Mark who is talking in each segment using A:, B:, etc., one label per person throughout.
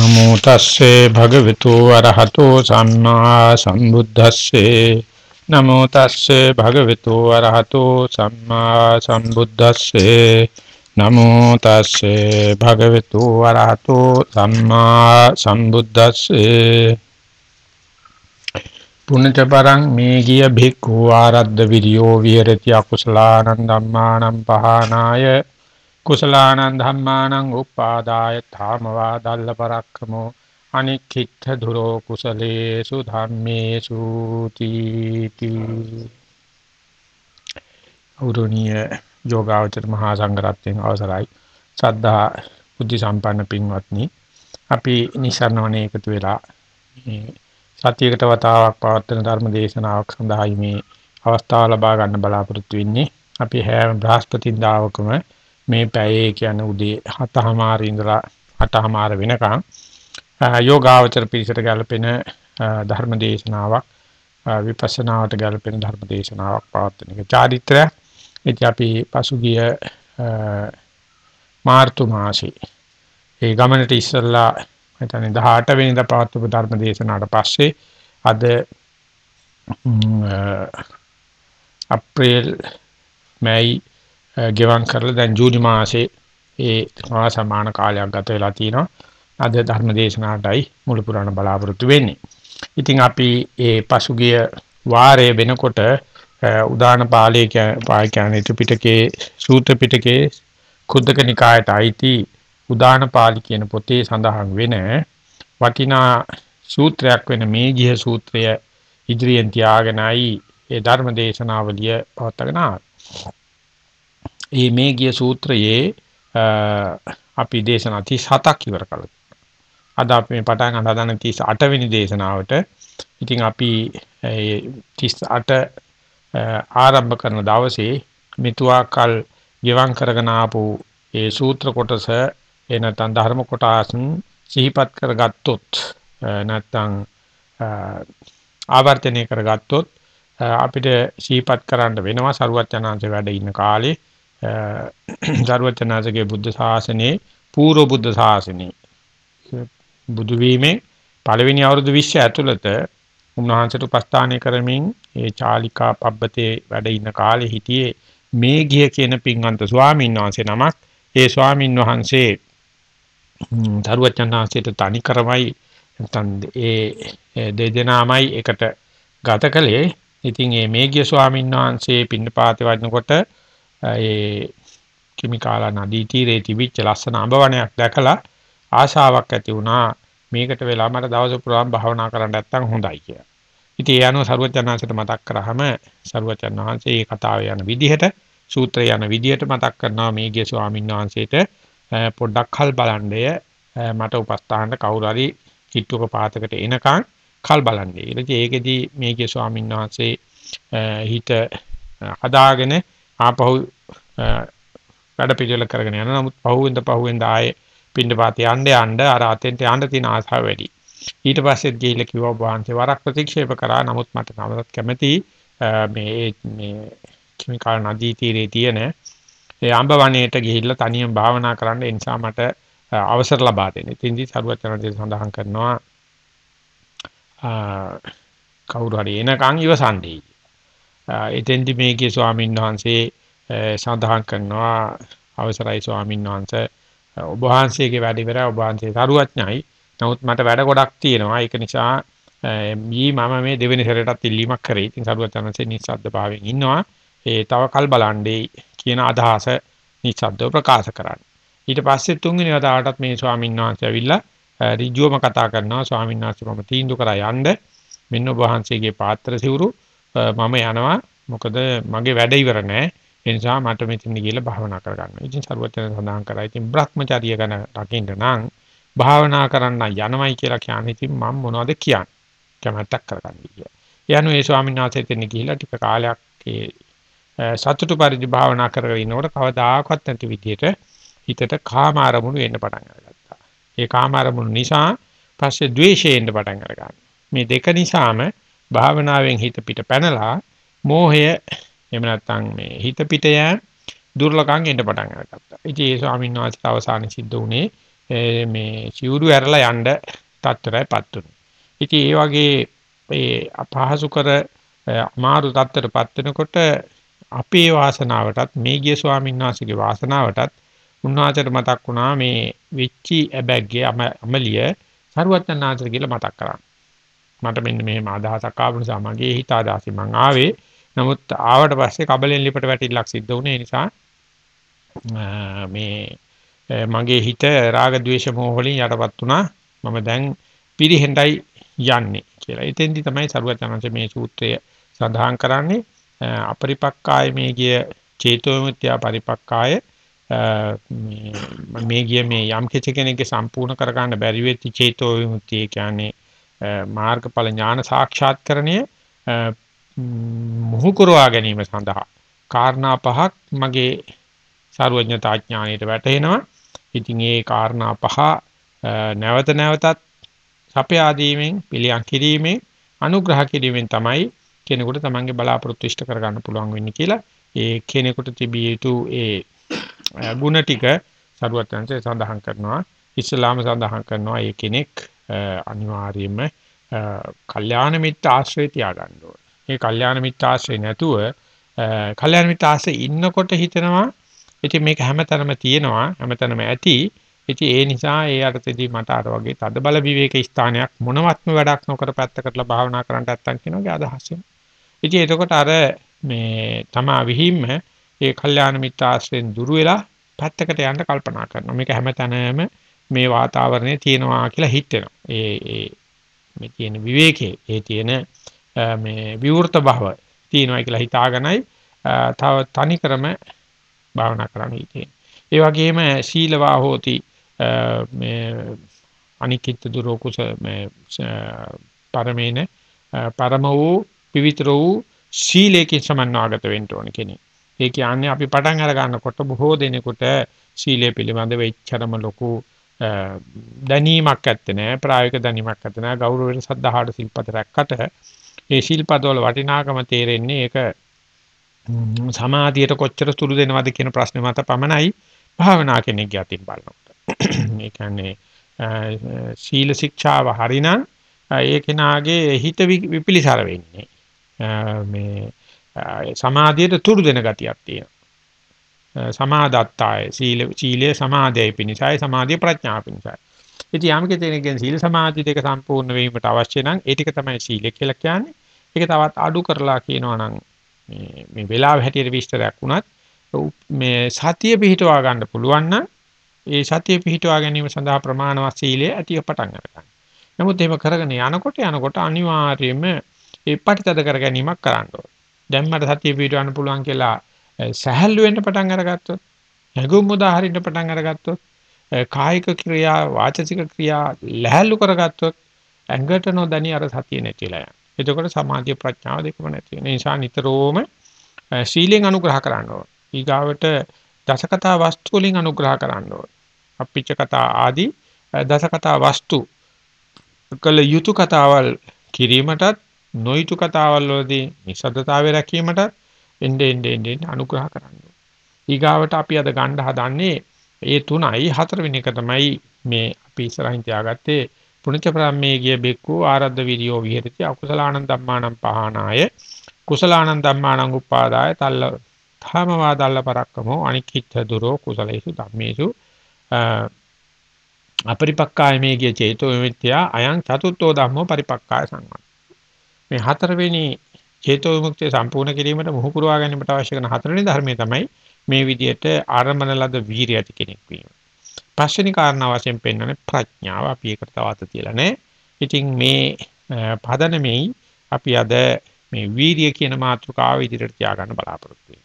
A: නමෝ තස්සේ භගවතු අරහතෝ සම්මා සම්බුද්දස්සේ. නමෝ තස්සේ භගවතු අරහතෝ සම්මා සම්බුද්දස්සේ. නමෝ තස්සේ භගවතු අරහතෝ සම්මා සම්බුද්දස්සේ. පුඤ්ඤත පරං මේ ගිය භික්ඛු ආරද්ධ විරියෝ විහෙරති අකුසලානං ධම්මානං පහනාය. කුසලානං ධම්මානං උපාදාය ධාමවා දල්ල පරක්කමෝ අනික්ඛිත දුරෝ කුසලේසු ධම්මේසු තීති. උරුණිය යෝගාවචර මහා සංඝරත්නයන් අවසරයි. සද්ධා බුද්ධ සම්පන්න පින්වත්නි අපි නිසරණවනේ එකතු වෙලා මේ සතියකට වතාවක් පවත්වන ධර්ම දේශනාවක් සඳහායි මේ අවස්ථාව ලබා ගන්න බලාපොරොත්තු වෙන්නේ. අපි හැම බ්‍රහස්පතින්දාවකම මේ පැයේ කියන්නේ උදේ 7:00මාර ඉඳලා 8:00මාර වෙනකන් යෝගාවචර පිළිසට ගැලපෙන ධර්ම දේශනාවක් විපස්සනාවට ගැලපෙන ධර්ම දේශනාවක් පවත්වන එක චාරිත්‍රය. ඉතින් අපි පසුගිය මාර්තු මාසේ ඒ ගමනට ඉස්සෙල්ලා හිතන්නේ 18 වෙනිදා පවත්වපු ධර්ම දේශනාවට පස්සේ අද අප්‍රේල් මැයි ගෙවම් කරලා දැන් ජූනි මාසේ ඒ සමාන කාලයක් ගත වෙලා තිනවා. අද ධර්ම දේශනාවටයි මුළු පුරාණ බලාපොරොත්තු වෙන්නේ. ඉතින් අපි ඒ පසුගිය වාරයේ වෙනකොට උදාන පාළේ කියන්නේ ත්‍රිපිටකයේ සූත්‍ර පිටකයේ කුද්දක නිකායට අයිති උදාන පාළි කියන පොතේ සඳහන් වෙන වටිනා සූත්‍රයක් වෙන මේ ගිහ සූත්‍රය ඉදිරියෙන් තියාගෙනයි ඒ ධර්ම දේශනාවලිය පවත්වාගෙන ආවේ. මේ මේ ගිය සූත්‍රයේ අපි දේශනා 37ක් ඉවර කළා. අද අපි මේ පටන් ගන්න හදන 38 වෙනි දේශනාවට. ඉතින් අපි 38 ආරම්භ කරන දවසේ මෙතුආකල් ගෙවම් කරගෙන ආපු ඒ සූත්‍ර කොටස එනතන් ධර්ම කොටසන් සිහිපත් කරගත්තොත් නැත්නම් ආවර්තනය කරගත්තොත් අපිට සිහිපත් කරන්න වෙනවා. සරුවත් යනාංශ වැඩ ඉන්න කාලේ. සරුවචනාසගේ බුද්ධ ශාසනයේ පූර්ව බුද්ධ ශාසනයේ. බුදු වීමේ පළවෙනි අවුරුදු 20 ඇතුළත උන්වහන්සේට උපස්ථානය කරමින් ඒ චාලිකා පබ්බතේ වැඩ ඉන්න කාලේ හිටියේ මේ ගිය කියන පින්වන්ත ස්වාමීන් වහන්සේ නමක්. ඒ ස්වාමීන් වහන්සේ දරුවචනාංශයට තනි කරමයි නැත්නම් ඒ දෙදෙනාමයි එකට ගත කළේ. ඉතින් මේ මේගිය ස්වාමීන් වහන්සේ පින්නපාතේ වඩනකොට ඒ කිමිකාලා නදී තීරේ තිබිච්ච ලස්සන අඹ වනයක් දැකලා ආශාවක් ඇති වුණා මේකට වෙලා මට දවස පුරාම භාවනා කරන්න නැත්තම් හොඳයි කියලා. ඉතින් ඒ අනුව සරුවචනාංශයට මතක් කරාම සරුවචනාංශයේ මේ කතාවේ යන විදිහට සූත්‍රය යන විදිහට මතක් කරනවා මේගේ ස්වාමීන් වහන්සේට පොඩ්ඩක් කල් බලන්නේ මට උපස්ථානට කවුරු හරි කිට්ටුක පාතකට එනකන් කල් බලන්නේ. ඊට ඒකෙදි මේගේ ස්වාමීන් වහන්සේ හිත හදාගෙන ආපහු වැඩ පිළිවෙල කරගෙන යන නමුත් පහුවෙන්ද පහුවෙන්ද ආයේ පින්නපාත යන්න යන්න අර අතෙන්ට යන්න තියෙන ආසාව වැඩි. ඊට පස්සෙත් ගිහිල්ලා කිව්වා වහන්සේ වරක් ප්‍රතික්ෂේප කරා නමුත් මට තවමත් කැමති මේ මේ කිමිකල් නදී තීරේ තියෙන ඒ අඹ වනයේට ගිහිල්ලා තනියම භාවනා කරන්න ඒ නිසා මට අවසර ලබා දෙන්න. ඉතින්දි සරුවචනදී සඳහන් කරනවා කවුරු හරි එනකන් ඉවසන්නේ. එතෙන්දි මේකේ ස්වාමීන් වහන්සේ සඳහන් කරනවා අවසරයි ස්වාමීන් වහන්සේ ඔබ වහන්සේගේ වැඩ ඉවරයි ඔබ වහන්සේ සරුවඥයි. නමුත් මට වැඩ ගොඩක් තියෙනවා. ඒක නිසා මී මම මේ දෙවෙනි සැරේටත් ඉල්ලීමක් කරේ. ඉතින් සරුවඥන්සේ නිස්සද්ද භාවයෙන් ඉන්නවා. ඒ තව කල් බලන්නේ කියන අදහස නිස්සද්දව ප්‍රකාශ කරන්න. ඊට පස්සේ තුන්වෙනි වතාවටත් මේ ස්වාමීන් වහන්සේ ඇවිල්ලා ඍජුවම කතා කරනවා. ස්වාමීන් වහන්සේ මම තීන්දුව කරා යන්න. මෙන්න ඔබ වහන්සේගේ පාත්‍ර සිවුරු මම යනවා මොකද මගේ වැඩ ඉවර නෑ ඒ නිසා මට මෙතන ගිහලා භාවනා කරගන්න. ඉතින් සරුවචන සඳහන් කරා. ඉතින් Brahmacharya ගැන රකින්න නම් භාවනා කරන්න යනවයි කියලා කියන්නේ ඉතින් මම මොනවද කියන්නේ? කැමැත්තක් කරගන්න කියලා. යනු ඒ ස්වාමීන් වහන්සේ දෙන්න ගිහිලා ටික කාලයක් ඒ සතුටු පරිදි භාවනා කරගෙන ඉනකොට කවදාකවත් නැති විදිහට හිතට කාම ආරමුණු එන්න පටන් අරගත්තා. ඒ කාම ආරමුණු නිසා පස්සේ ද්වේෂය එන්න පටන් අරගන්නවා. මේ දෙක නිසාම භාවනාවෙන් හිත පිට පැනලා මෝහය එහෙම නැත්නම් මේ හිත පිට යෑම දුර්ලකම් එන්න පටන් අරගත්තා. ඉතින් ඒ ස්වාමීන් වහන්සේට අවසානයේ සිද්ධ වුණේ මේ සිවුරු ඇරලා යන්න තත්ත්වයටපත් උනේ. ඉතින් ඒ වගේ ඒ අපහසු කර අමාරු තත්ත්වයටපත් වෙනකොට අපේ වාසනාවටත් මේ ගිය ස්වාමීන් වහන්සේගේ වාසනාවටත් උන්වහන්සේට මතක් වුණා මේ වෙච්චි ඇබැග්ගේ අමලිය සරුවත්නාන්තර කියලා මතක් කරා. මට මෙන්න මෙහෙම අදහසක් ආව නිසා මගේ හිත අදහසි මං ආවේ. නමුත් ආවට පස්සේ කබලෙන් ලිපට වැටිලක් සිද්ධ වුණේ නිසා මේ මගේ හිත රාග ద్వේෂ මොහ වලින් යටපත් වුණා. මම දැන් පිරිහෙන්ඩයි යන්නේ කියලා. එතෙන්දි තමයි සරුවත්නාන්තර මේ සූත්‍රය සඳහන් කරන්නේ අපරිපක්කාය මේ ගිය චේතෝමුත්‍ය පරිපක්කාය මේ ගිය මේ යම් කිසි කෙනෙක්ගේ සම්පූර්ණ කරගන්න බැරි වෙච්ච චේතෝ විමුක්තිය කියන්නේ මාර්ගඵල ඥාන සාක්ෂාත්කරණය මුහු කරවා ගැනීම සඳහා කාරණා පහක් මගේ සාරවඥතා ඥාණයට වැටහෙනවා. ඉතින් ඒ කාරණා පහ නැවත නැවතත් සපයා දීමෙන් පිළියම් කිරීමෙන් අනුග්‍රහ කිරීමෙන් තමයි කෙනෙකුට තමන්ගේ බලාපොරොත්තු ඉෂ්ට කරගන්න පුළුවන් වෙන්නේ කියලා ඒ කෙනෙකුට තිබිය යුතු ඒ ಗುಣ ටික සරුවත්යන්සේ සඳහන් කරනවා ඉස්ලාම සඳහන් කරනවා ඒ කෙනෙක් අනිවාර්යයෙන්ම කල්යාණ මිත්‍ර ආශ්‍රය තියාගන්න ඕනේ. මේ කල්යාණ මිත්‍ර ආශ්‍රය නැතුව කල්යාණ මිත්‍ර ආශ්‍රය ඉන්නකොට හිතනවා ඉතින් මේක හැමතැනම තියෙනවා හැමතැනම ඇති. ඉතින් ඒ නිසා ඒ අර්ථෙදී මට අර වගේ තද බල විවේක ස්ථානයක් මොනවත්ම වැඩක් නොකර පැත්තකටලා භාවනා කරන්න නැත්තම් කියනවා අදහස් වෙනවා. ඉතින් එතකොට අර මේ තමා විහිම්ම ඒ කල්යාණ මිත්‍ර ආශ්‍රයෙන් දුර වෙලා පැත්තකට යන්න කල්පනා කරනවා. මේක හැමතැනම මේ වාතාවරණය තියෙනවා කියලා හිතෙනවා. ඒ ඒ මේ තියෙන විවේකයේ ඒ තියෙන මේ විවෘත භව තියෙනවා කියලා හිතාගෙනයි තව තනිකරම භාවනා කරන්න හිතේ. ඒ වගේම සීලවා හෝති මේ අනිකිත දුරෝ කුස මේ පරමේන පරම වූ පිවිතර වූ ශීලයෙන් සමන්වාගත වෙන්න ඕන කෙනෙක්. ඒ කියන්නේ අපි පටන් අර ගන්නකොට බොහෝ දෙනෙකුට සීලය පිළිබඳව එච්චරම ලොකු දැනීමක් ඇත්තේ නැහැ ප්‍රායෝගික දැනීමක් ඇත්තේ නැහැ ගෞරවයෙන් සද්ධාහට සිල්පද රැක්කට ඒ සිල්පදවල වටිනාකම තේරෙන්නේ ඒක සමාධියට කොච්චර සුළු දෙනවද කියන ප්‍රශ්නේ මත පමණයි භාවනා කෙනෙක්ගේ අතින් බලනකොට. ඒ කියන්නේ සීල ශික්ෂාව හරිනම් ඒ කෙනාගේ හිත විපිලිසර වෙන්නේ. මේ සමාධියට තුරු දෙන ගතියක් තියෙනවා. සමාදත්තාය සීල සීලයේ සමාධියයි පිණිසයි සමාධිය ප්‍රඥා පිණිසයි. ඉතින් යම් කෙනෙක්ගෙන් සීල සමාධි දෙක සම්පූර්ණ වීමට අවශ්‍ය නම් ඒ ටික තමයි සීල කියලා කියන්නේ. ඒක තවත් අඩු කරලා කියනවා නම් මේ මේ වෙලාව හැටියට විස්තරයක් වුණත් මේ සතිය පිහිටවා ගන්න පුළුවන් නම් ඒ සතිය පිහිටවා ගැනීම සඳහා ප්‍රමාණවත් සීලය ඇතිව පටන් ගන්නවා. නමුත් එහෙම කරගෙන යනකොට යනකොට අනිවාර්යයෙන්ම ඒ පරිතද කර ගැනීමක් කරන්න ඕනේ. දැන් මට සතිය පිටවන්න පුළුවන් කියලා සැහැල්ලු වෙන්න පටන් අරගත්තොත් නැගුම් උදාහරින්න පටන් අරගත්තොත් කායික ක්‍රියා වාචසික ක්‍රියා ලැහැල්ලු කරගත්තොත් ඇඟට නොදැනි අර සතිය නැතිලා යනවා. එතකොට සමාධිය ප්‍රඥාව දෙකම නැති වෙන නිසා නිතරම ශීලෙන් අනුග්‍රහ කරන්න ඕන. ඊගාවට දසකතා වස්තු වලින් අනුග්‍රහ කරන්න ඕන. අප්පිච්ච කතා ආදී දසකතා වස්තු කළ යුතු කතාවල් කිරීමටත් නොයිතු කතාවල් වලදී නිසද්දතාවය රැකීමට එnde ende ende අනුග්‍රහ කරන්න. ඊගාවට අපි අද ගන්න හදන්නේ ඒ තුනයි. හතරවෙනි එක තමයි මේ අපි ඉස්සරහින් තියාගත්තේ පුණ්‍ය ප්‍රාම්මේ ගිය බෙක්කු ආරද්ධ විරියෝ විහෙරති අකුසලානං ධම්මානං පහනාය. කුසලානං ධම්මානං උපාදාය තල්ල ධාමවා දල්ල පරක්කමෝ අනික්කිච්ඡ දුරෝ කුසලේසු ධම්මේසු. අපරිපක්කාය මේ ගිය චේතෝ විමුක්තිය අයං චතුත්ථෝ ධම්මෝ පරිපක්කාය සංවත්තං. මේ හතරවෙනි චේතෝ විමුක්තිය සම්පූර්ණ කිරීමට මුහු පුරවා ගැනීමට අවශ්‍ය කරන හතරවෙනි ධර්මයේ තමයි මේ විදියට ආරම්භන ලද වීරිය ඇති කෙනෙක් වීම. පස්වෙනි කාරණා වශයෙන් පෙන්වන්නේ ප්‍රඥාව. අපි ඒකට තවත් තියලා නැහැ. ඉතින් මේ පදනමේ අපි අද මේ වීරිය කියන මාතෘකාව ඉදිරියට තියාගන්න බලාපොරොත්තු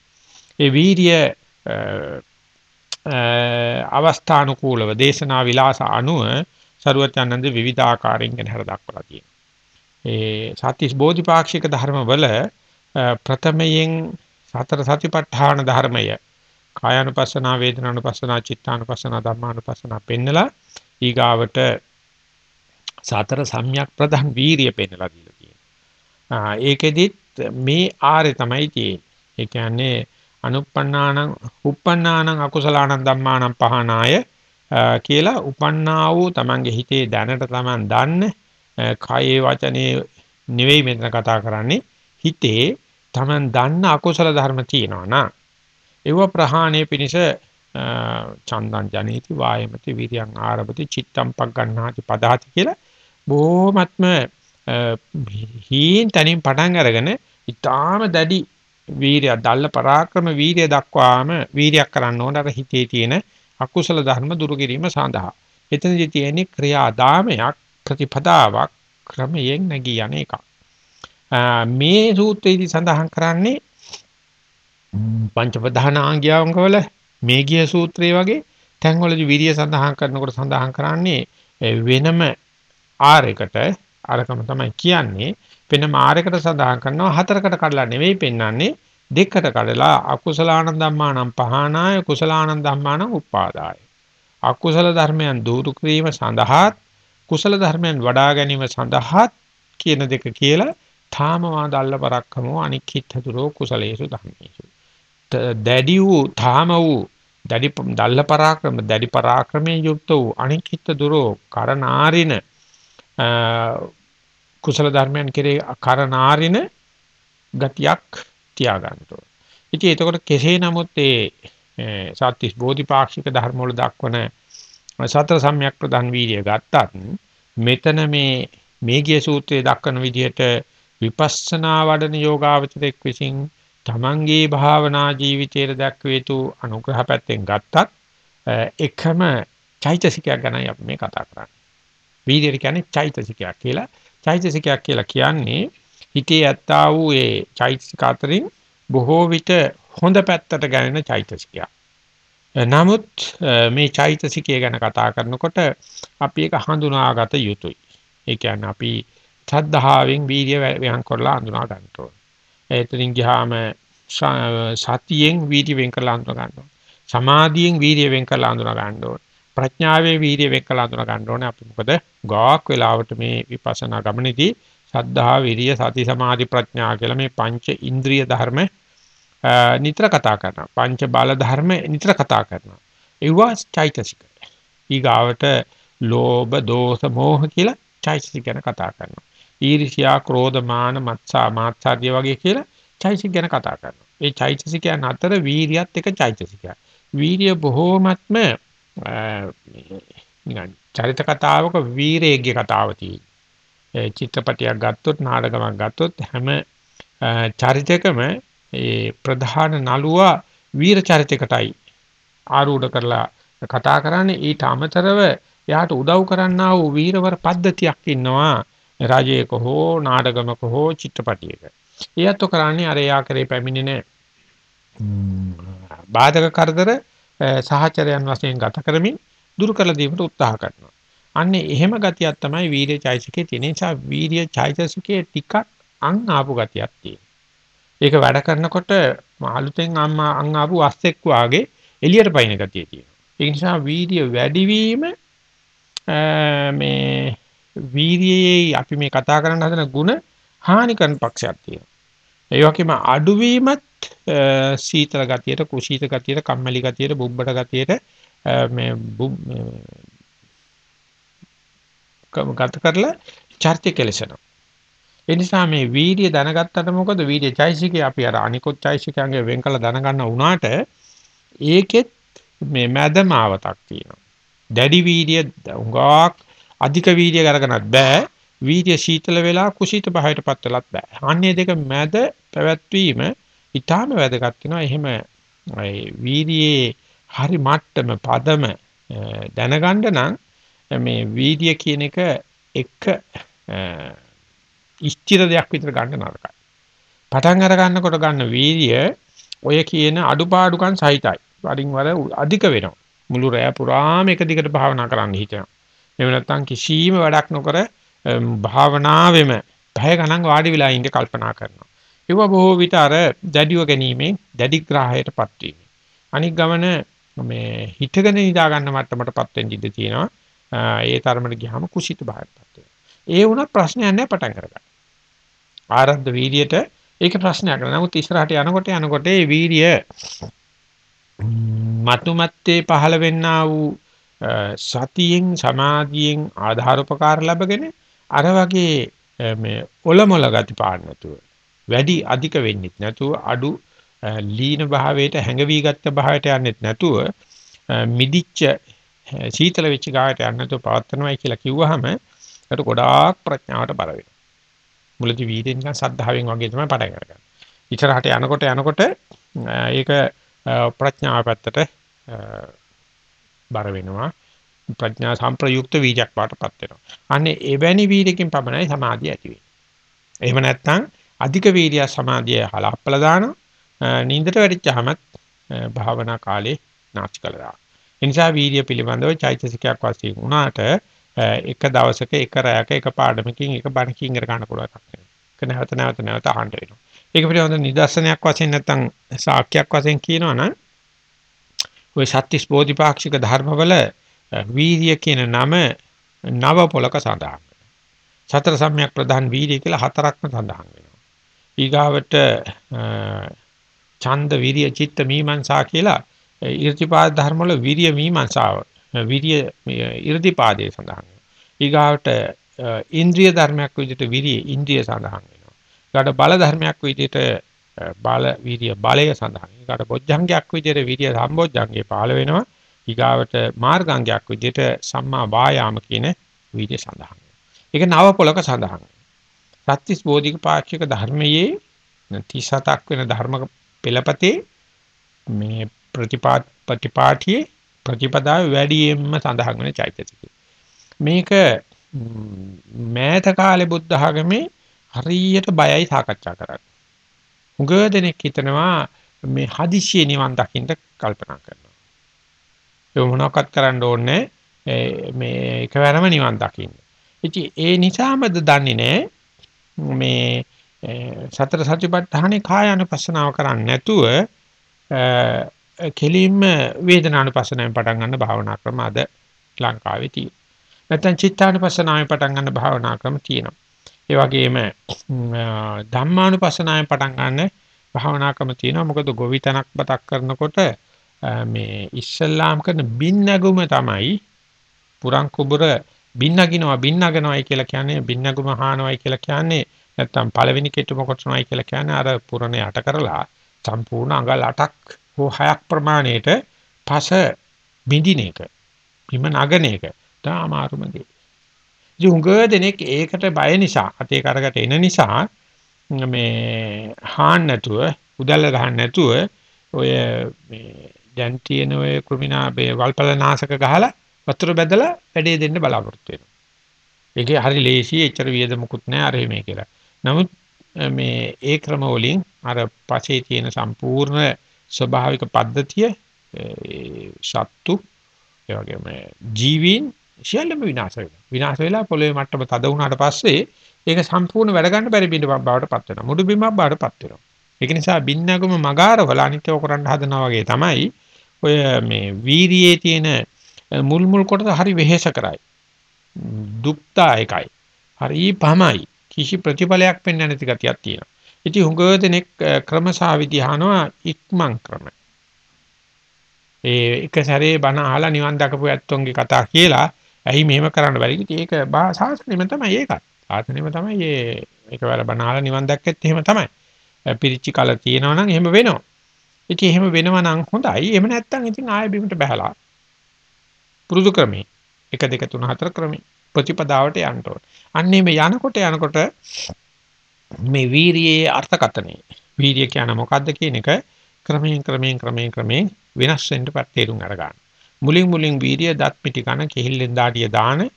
A: ඒ වීරිය අවස්ථානුකූලව දේශනා විලාස අනුව සරුවත් යනන්ද විවිධ ආකාරයෙන් ගැන හර දක්වලා තියෙනවා. ඒ සත්‍තිස් බෝධිපාක්ෂික ධර්ම වල ප්‍රථමයෙන් සතර සතිපට්ඨාන ධර්මය කායानुපස්සනා වේදනානුපස්සනා චිත්තානුපස්සනා ධම්මානුපස්සනා පෙන්නලා ඊගාවට සතර සම්‍යක් ප්‍රධාන වීරිය පෙන්නලා දීලා තියෙනවා. ඒකෙදිත් මේ ආරේ තමයි තියෙන්නේ. ඒ කියන්නේ අනුප්පන්නානං උප්පන්නානං අකුසලානං ධම්මානං පහනාය කියලා උපන්නා වූ Tamange හිතේ දැනට Taman දන්න කයේ වචනේ නෙවෙයි මෙතන කතා කරන්නේ. හිතේ Taman දන්න අකුසල ධර්ම තියෙනවා නා. ඒව ප්‍රහාණය පිණිස චන්දං ජනේති වායමති විරියං ආරභති චිත්තම් පග්ගණ්ණාති පදාති කියලා බොහොමත්ම හීන් තනින් පටන් අරගෙන ඊටාම දැඩි වීරිය දල්ල පරාක්‍රම වීරිය දක්වාම වීරියක් කරන්න ඕන අර හිතේ තියෙන අකුසල ධර්ම දුරු කිරීම සඳහා. එතනදී තියෙන්නේ ක්‍රියාදාමයක්. ප්‍රතිපදාවක් ක්‍රමයෙන් නැගී යන එකක්. මේ සූත්‍රයේදී සඳහන් කරන්නේ පංච ප්‍රධානාංගයන්වල මේගිය සූත්‍රයේ වගේ තැන්වලදී විරිය සඳහන් කරනකොට සඳහන් කරන්නේ වෙනම ආරයකට අරකම තමයි කියන්නේ වෙනම ආරයකට සඳහන් කරනවා හතරකට කඩලා නෙවෙයි පෙන්වන්නේ දෙකට කඩලා අකුසලානන් ධම්මානම් පහනාය කුසලානන් ධම්මානම් උපාදාය අකුසල ධර්මයන් දුරු කිරීම සඳහාත් කුසල ධර්මයන් වඩා ගැනීම සඳහාත් කියන දෙක කියලා තාම වාදල්ල පරක්කමෝ අනික්ඛිත දුරෝ කුසලේසු ධම්මේසු දැඩි වූ තාම වූ දැඩි දල්ල පරාක්‍රම දැඩි පරාක්‍රමයෙන් යුක්ත වූ අනික්ඛිත දුරෝ කරනාරින කුසල ධර්මයන් කෙරේ කරනාරින ගතියක් තියාගන්න ඕන. ඉතින් එතකොට කෙසේ නමුත් ඒ සත්‍තිස් බෝධිපාක්ෂික ධර්ම වල දක්වන සතර සම්‍යක් ප්‍රධාන වීර්ය ගත්තත් මෙතන මේ මේගිය සූත්‍රයේ දක්වන විදිහට විපස්සනා වඩන යෝගාවචරයක් විසින් තමන්ගේ භාවනා ජීවිතයේ දක්වේතු අනුග්‍රහ පැත්තෙන් ගත්තත් එකම චෛතසිකයක් ගැනයි අපි මේ කතා කරන්නේ. වීර්යය කියන්නේ චෛතසිකයක් කියලා. චෛතසිකයක් කියලා කියන්නේ හිතේ ඇත්තා වූ ඒ චෛතසික අතරින් බොහෝ විට හොඳ පැත්තට ගැනෙන චෛතසිකයක්. නමුත් මේ චෛතසිකය ගැන කතා කරනකොට අපි ඒක හඳුනාගත යුතුයි. ඒ කියන්නේ අපි ශ්‍රද්ධාවෙන් වීර්ය ව්‍යං කරලා හඳුනා ගන්න ඕනේ. එතනින් ගියාම සතියෙන් වීර්ය වෙන් කරලා හඳුනා ගන්න ඕනේ. සමාධියෙන් වීර්ය වෙන් කරලා හඳුනා ගන්න ඕනේ. ප්‍රඥාවේ වීර්ය වෙන් කරලා හඳුනා ගන්න ඕනේ. අපි මොකද ගාක් වෙලාවට මේ විපස්සනා ගමනේදී සද්ධා විරිය සති සමාධි ප්‍රඥා කියලා මේ පංච ඉන්ද්‍රිය ධර්ම නිතර කතා කරනවා. පංච බල ධර්ම නිතර කතා කරනවා. ඒවා චෛතසික. ඊගාවට ලෝභ දෝෂ මෝහ කියලා චෛතසික ගැන කතා කරනවා. ඊර්ෂ්‍යා ක්‍රෝධ මාන මත්සා මාත්සාර්ය වගේ කියලා චෛතසික ගැන කතා කරනවා. මේ චෛතසිකයන් අතර වීරියත් එක චෛතසිකයක්. වීරිය බොහෝමත්ම නිකන් චරිත කතාවක වීරයෙක්ගේ කතාව තියෙනවා. චිත්‍රපටයක් ගත්තොත් නාටකමක් ගත්තොත් හැම චරිතයකම ඒ ප්‍රධාන නළුවා වීර චරිතයකටයි ආරූඪ කරලා කතා කරන්නේ ඊට අමතරව එයාට උදව් කරන්නා වූ වීරවර පද්ධතියක් ඉන්නවා රාජයක හෝ නාටකමක හෝ චිත්‍රපටයක. එයත් කරන්නේ අර එයා කරේ පැමිණෙන බාධක කරදර සහචරයන් වශයෙන් ගත කරමින් දුරු කළ දීමට උත්සාහ කරනවා. අන්නේ එහෙම ගතියක් තමයි වීර්ය චෛතසිකේ තියෙන නිසා වීර්ය චෛතසිකේ ටිකක් අං ආපු ගතියක් තියෙනවා. ඒක වැඩ කරනකොට අලුතෙන් අම්මා අං ආපු අස්සෙක් වාගේ එළියට පයින් ගතිය තියෙනවා. ඒ නිසා වීර්ය වැඩිවීම මේ වීර්යයේ අපි මේ කතා කරන්න හදන ಗುಣ හානි කරන පක්ෂයක් තියෙනවා. ඒ වගේම අඩුවීමත් සීතල ගතියට, කුසීත ගතියට, කම්මැලි ගතියට, බුබ්බට ගතියට මේ ගත කරලා චර්ත්‍ය කෙලසනවා. ඒ නිසා මේ වීර්ය දැනගත්තට මොකද වීර්ය චෛසිකේ අපි අර අනිකුත් චෛසිකයන්ගේ වෙන් කළ දැනගන්න වුණාට ඒකෙත් මේ මැදමාවතක් තියෙනවා. දැඩි වීර්ය උඟාක් අධික වීර්ය කරගන්නත් බෑ. වීර්ය සීතල වෙලා කුසීත භාවයටපත් වෙලත් බෑ. අන්නේ දෙක මැද පැවැත්වීම ඊටාම වැදගත් වෙනවා. එහෙම වීර්යයේ හරි මට්ටම පදම දැනගන්න නම් මේ වීර්ය කියන එක එක ස්ථිර දෙයක් විතර ගන්න නරකයි. පටන් අර ගන්නකොට ගන්න වීර්ය ඔය කියන අඩුපාඩුකම් සහිතයි. වරින් වර අධික වෙනවා. මුළු රැය පුරාම එක දිගට භාවනා කරන්න හිතෙනවා. එහෙම නැත්නම් කිසිම වැඩක් නොකර භාවනාවෙම පැය ගණන් වාඩි වෙලා ඉඳ කල්පනා කරනවා. ඒව බොහෝ විට අර දැඩිව ගැනීමෙන් දැඩි ග්‍රහයටපත් වීම. අනික් ගමන මේ හිතගෙන නිදා ගන්න මට්ටමටපත් වෙන්න ඉඩ තියෙනවා. ඒ තරමට ගියාම කුසිත භාවයටපත් වෙනවා. ඒ වුණත් ප්‍රශ්නයක් නැහැ පටන් කරගන්න. ආරද්ධ වීර්යයට ඒක ප්‍රශ්නයක් නෑ. නමුත් ඉස්සරහට යනකොට යනකොට ඒ වීර්ය මතුමැත්තේ පහළ වෙන්නා වූ සතියෙන් සමාධියෙන් ආධාර උපකාර ලැබගෙන අර වගේ මේ ඔලමුල ගති පාන්න නැතුව වැඩි අධික වෙන්නෙත් නැතුව අඩු ලීන භාවයට හැඟවි ගත්ත භාවයට යන්නෙත් නැතුව මිදිච්ච සීතල වෙච්ච ගායට යන්න නැතුව පවත්නවායි කියලා කිව්වහම ඒකට ගොඩාක් ප්‍රඥාවට බර වෙනවා. මුලදී වීර්යෙන් නිකන් සද්ධාවෙන් වගේ තමයි පටන් ගන්න. ඉතරහට යනකොට යනකොට ඒක ප්‍රඥාව පැත්තට බර වෙනවා. ප්‍රඥා සම්ප්‍රයුක්ත වීර්යයක් වාටපත් වෙනවා. අනේ එවැනි වීර්යකින් පමණයි සමාධිය ඇති වෙන්නේ. එහෙම නැත්නම් අධික වීර්ය සමාධිය හලප්පල දානවා. නින්දට වැටිච්චාමත් භාවනා කාලේ නාස්ති කළා. ඒ නිසා වීර්ය පිළිබඳව චෛතසිකයක් වශයෙන් උනාට එක දවසක එක රැයක එක පාඩමකින් එක බණකින් ඉගෙන ගන්න පුළුවන් එකක් නෙවෙයි. ඒක නැවත නැවත නැවත අහන්න වෙනවා. ඒක පිළිබඳව නිදර්ශනයක් වශයෙන් නැත්නම් සාක්ෂියක් වශයෙන් කියනවනම් ওই සත්‍තිස් බෝධිපාක්ෂික ධර්මවල වීර්ය කියන නම නව පොලක සඳහන් සතර සම්‍යක් ප්‍රධාන වීර්ය කියලා හතරක්ම සඳහන් වෙනවා. ඊගාවට ඡන්ද විරිය චිත්ත මීමන්සා කියලා ඊර්තිපාද ධර්ම වල විරිය මීමන්සාව විරිය ඊර්තිපාදයේ සඳහන් ඊගාවට ඉන්ද්‍රිය ධර්මයක් විදිහට විරිය ඉන්ද්‍රිය සඳහන් වෙනවා. ඊගාට බල ධර්මයක් විදිහට බල විරිය බලය සඳහන්. ඊගාට බොජ්ජංගයක් විදිහට විරිය සම්බොජ්ජංගේ පාල වෙනවා. ඊගාවට මාර්ගාංගයක් විදිහට සම්මා වායාම කියන විරිය සඳහන්. ඒක නව පොලක සඳහන්. සත්‍තිස් බෝධික පාක්ෂික ධර්මයේ 37ක් වෙන ධර්ම පෙළපතේ මේ ප්‍රතිපා ප්‍රතිපාඨියේ ප්‍රතිපදාවේ වැඩියෙන්ම සඳහන් වෙන චෛතසිකය. මේක මෑත කාලේ බුද්ධ ආගමේ හරියට බයයි සාකච්ඡා කරන්නේ. උග දෙනෙක් හිතනවා මේ හදිසියේ නිවන් දකින්න කල්පනා කරනවා. ඒ මොනවාක්වත් කරන්න ඕනේ මේ එකවරම නිවන් දකින්න. ඉතින් ඒ නිසාමද දන්නේ නැහැ මේ සතර සතිපට්ඨානේ කායानुපස්සනාව කරන්නේ නැතුව කෙලින්ම වේදනානුපස්සනාවෙන් පටන් ගන්න භාවනා ක්‍රම අද ලංකාවේ තියෙනවා. නැත්නම් චිත්තානුපස්සනාවෙන් පටන් ගන්න භාවනා ක්‍රම තියෙනවා. ඒ වගේම ධම්මානුපස්සනාවෙන් පටන් ගන්න භාවනා ක්‍රම තියෙනවා. මොකද ගොවිතැනක් බතක් කරනකොට මේ ඉස්සල්ලාම් කරන බින්නගුම තමයි පුරන් කුබුර බින්නගිනවා බින්නගනවායි කියලා කියන්නේ බින්නගුම හානවායි කියලා කියන්නේ නැත්තම් පළවෙනි කෙටුම කොටනවායි කියලා කියන්නේ අර පුරණ යට කරලා සම්පූර්ණ අඟල් 8ක් හෝ 6ක් ප්‍රමාණයට පස බින්දින එක බිම නගන එක තාමාරුම දේ. ජුංග දෙනෙක් ඒකට බය නිසා අතේ කරකට එන නිසා මේ හාන්න නැතුව උදැල්ල ගහන්න නැතුව ඔය මේ දැන් තියෙන ඔය ක්‍රිමිනා වල්පලනාශක ගහලා වතුර බැදලා වැඩේ දෙන්න බලාපොරොත්තු වෙනවා. ඒකේ හරි ලේසි එච්චර වියද මුකුත් නැහැ අර මේ කියලා. නමුත් මේ ඒ ක්‍රම වලින් අර පසේ තියෙන සම්පූර්ණ ස්වභාවික පද්ධතිය සත්තු ඒ වගේම ජීවීන් සියල්ලම විනාශ වෙනවා. විනාශ වෙලා පොළවේ මට්ටම තද වුණාට පස්සේ ඒක සම්පූර්ණ වැඩ ගන්න බැරි බිඳ බවට පත් වෙනවා. මුඩු බිමක් බවට පත් වෙනවා. ඒක නිසා බින්නගම මගාරවල අනිත්‍යව කරන්න හදනවා වගේ තමයි ඔය මේ වීරියේ තියෙන මුල් මුල් කොටස හරි වෙහෙස කරයි. දුක්දායකයි. හරි පමයි. කිසි ප්‍රතිඵලයක් පෙන්වන්න නැති ගතියක් තියෙනවා. ඉතින් හුඟ දෙනෙක් ක්‍රමසාවිදි අහනවා ඉක්මන් ක්‍රම. ඒ එක සැරේ බණ අහලා නිවන් දකපු ඇත්තොන්ගේ කතා කියලා ඇයි මෙහෙම කරන්න බැරි ඉතින් ඒක සාසනෙම තමයි ඒකත්. සාසනෙම තමයි මේ එකවර බණ අහලා නිවන් දැක්කෙත් එහෙම තමයි. පිරිච්චි කල තියෙනවා නම් එහෙම වෙනවා. ඉතින් එහෙම වෙනවා නම් හොඳයි. එහෙම නැත්නම් ඉතින් ආයෙ බිමට බහැලා පුරුදු ක්‍රමේ 1 2 3 4 ක්‍රමේ ප්‍රතිපදාවට යන්න ඕන. අන්නේ මේ යනකොට යනකොට මේ වීරියේ අර්ථකතනෙ වීරිය කියන්නේ මොකද්ද කියන එක ක්‍රමයෙන් ක්‍රමයෙන් ක්‍රමයෙන් ක්‍රමයෙන් වෙනස් වෙන්න පැත්තේරුම් අරගන්න. මුලින් මුලින් වීරිය දත් පිටි කන කෙහිල්ලෙන් දාඩිය දාන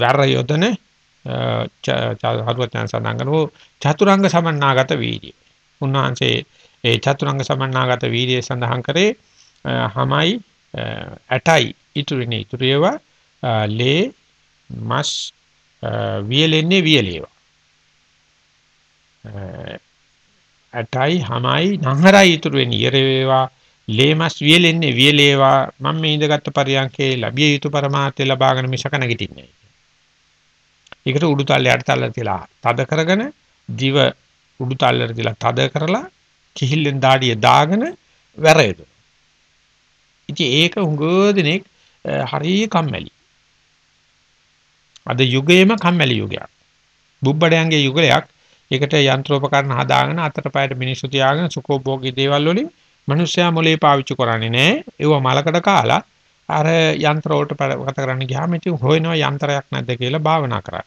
A: වැර යොදන චතුරාර්ය සඳහන් චතුරංග සමන්නාගත වීරිය. උන්වහන්සේ ඒ චතුරංග සමන්නාගත වීරිය සඳහන් කරේ හමයි ඇටයි ඉතුරුනේ ඉතුරු ඒවා ලේ මස් වියලෙන්නේ වියලේවා. ඇටයි හමයි නහරයි ඉතුරු වෙන්නේ ඉර වේවා ලේ මස් වියලෙන්නේ වියලේවා මම මේ ඉඳගත් පරියන්කේ ලැබිය යුතු પરමාර්ථය ලබාගෙන මිසක නැගිටින්නේ. ඒකට උඩු තල්ලයට තල්ල තියලා තද කරගෙන දිව උඩු තල්ලට තියලා තද කරලා කිහිල්ලෙන් දාඩිය දාගෙන වැරේද. ඉතින් ඒක හුඟ දෙනෙක් හරිය කම්මැලි. අද යුගයේම කම්මැලි යුගයක්. බුබ්බඩයන්ගේ යුගයක්. ඒකට යන්ත්‍රෝපකරණ හදාගෙන අතට පයට මිනිස්සු තියාගෙන සුඛෝභෝගී දේවල් වලින් මිනිස්සයා මොලේ පාවිච්චි කරන්නේ නැහැ. ඒව මලකඩ කාලා අර යන්ත්‍ර වලට ගත කරන්න ගියාම ඉතින් හොයනවා යන්ත්‍රයක් නැද්ද කියලා භාවනා කරා.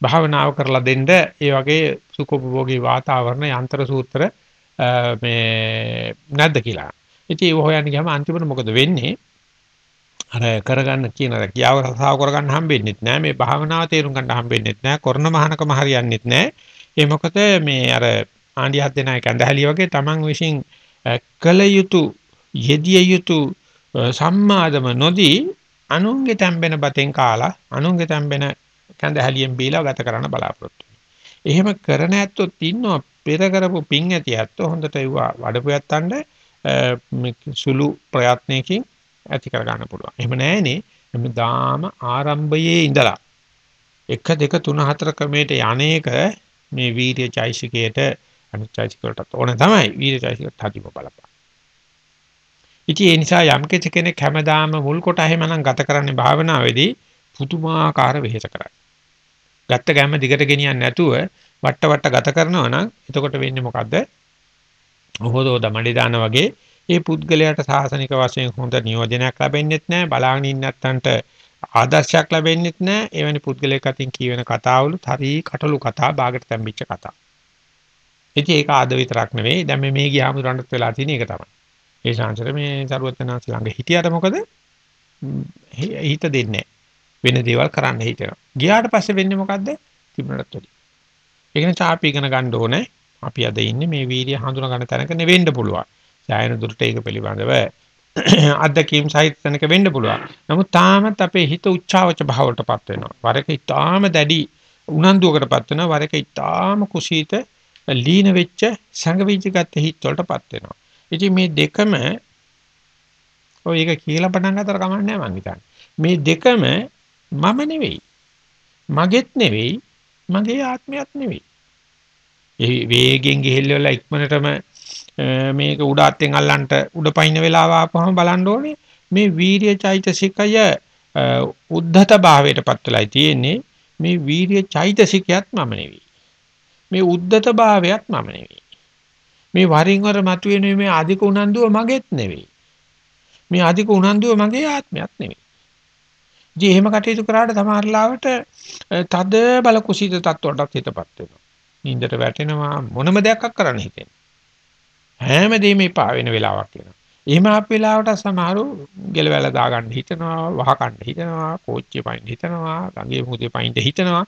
A: භාවනාව කරලා දෙන්න ඒ වගේ සුඛෝපභෝගී වාතාවරණ යන්ත්‍ර සූත්‍ර මේ නැද්ද කියලා. ඉතින් ඒව හොයන්න ගියාම අන්තිමට මොකද වෙන්නේ? අර කරගන්න කියන රැකියාව රසාව කරගන්න හම්බෙන්නේ නැහැ. මේ භාවනාව තේරුම් ගන්න හම්බෙන්නේ නැහැ. කරන මහානකම හරියන්නේ නැහැ. ඒ මොකද මේ අර ආණ්ඩියත් දෙනා කැඳහැලිය වගේ Taman විසින් කල යුතු යෙදිය යුතු සම්මාදම නොදී අනුන්ගේ තැම්බෙන බතෙන් කාලා අනුන්ගේ තැම්බෙන කැඳහැලියෙන් බීලා ගත කරන්න බලාපොරොත්තු එහෙම කරන ඇත්තොත් ඉන්නවා පෙර කරපු පිං ඇති ඇත්තෝ හොඳට ඒවා වඩපු ඇත්තන්ට සුළු ප්‍රයත්නයකින් ඇති කර ගන්න පුළුවන්. එහෙම නැහැනේ. හැමදාම ආරම්භයේ ඉඳලා 1 2 3 4 ක්‍රමයට යන්නේක මේ වීර්ය චෛසිකයට අනිත් චෛසිකවලට ඕන තමයි. වීර්ය චෛසිකට හදිම බලපන්. ඉතින් ඒ නිසා යම් කෙනෙක් හැමදාම මුල් කොට එහෙමනම් ගත කරන්නේ භාවනාවේදී පුදුමාකාර වෙහෙස කරයි. ගත්ත ගැම්ම දිගට ගෙනියන්නේ නැතුව වට වට ගත කරනවා නම් එතකොට වෙන්නේ මොකද්ද? ඔහොදෝද මඩි දාන වගේ ඒ පුද්ගලයාට සාසනික වශයෙන් හොඳ නියෝජනයක් ලැබෙන්නේත් නැහැ බලාගෙන ඉන්න නැත්තන්ට ආදර්ශයක් ලැබෙන්නේත් නැහැ එවැනි පුද්ගලයෙක් අතින් කියවෙන කතාවලු හරි කටළු කතා ਬਾගට තැම්බිච්ච කතා. ඉතින් ඒක ආද විතරක් නෙවෙයි දැන් මේ ගියාම රණ්ඩත් වෙලා තියෙන එක තමයි. ඒ ශාන්සර මේ සරුවචනාංශ ළඟ හිටියට මොකද හිත දෙන්නේ වෙන දේවල් කරන්න හිතෙනවා. ගියාට පස්සේ වෙන්නේ මොකද්ද? තිබුණටත් වැඩි. ඒක නිසා අපි ඉගෙන ගන්න ඕනේ. අපි අද ඉන්නේ මේ වීර්ය හඳුනා ගන්න තැනක නෙවෙන්න පුළුවන්. සායන දුරට ඒක පිළිබඳව අත්දැකීම් සහිත තැනක වෙන්න පුළුවන්. නමුත් තාමත් අපේ හිත උච්චාවච භාවයටපත් වෙනවා. වරක ඊටාම දැඩි උනන්දුවකටපත් වෙනවා. වරක ඊටාම කුසීත ලීන වෙච්ච සංගවිජ ගත හිත වලටපත් වෙනවා. ඉතින් මේ දෙකම ඔය එක කියලා පටන් ගන්නතර කමන්නේ මං හිතන්නේ. මේ දෙකම මම නෙවෙයි. මගෙත් නෙවෙයි. මගේ ආත්මයක් නෙවෙයි. ඒ වේගෙන් ගිහිල්ලා ඉක්මනටම මේක උඩ අත්ෙන් අල්ලන්ට උඩ පයින්න වෙලාව ආපුවම බලන්න ඕනේ මේ වීර්ය චෛතසිකය උද්ධත භාවයටපත් වෙලායි තියෙන්නේ මේ වීර්ය චෛතසිකයත් මම නෙවෙයි. මේ උද්ධත භාවයත් මම නෙවෙයි. මේ වරින් වර මතුවෙන මේ අධික උනන්දුව මගේත් නෙවෙයි. මේ අධික උනන්දුව මගේ ආත්මයක් නෙවෙයි. ඉතින් එහෙම කටයුතු කරාට සමහරලාවට තද බල කුසීත තත්වයටත් හිතපත් වෙනවා. නින්දට වැටෙනවා මොනම දෙයක් කරන්න හිතෙන්නේ. හැමදේම එපා වෙන වෙලාවක් එනවා. එහෙම ආපු වෙලාවට සමහරු ගෙලවැල දාගන්න හිතනවා, වහ ගන්න හිතනවා, කෝච්චිය පයින් හිතනවා, ගඟේ මුහුදේ පයින් හිතනවා.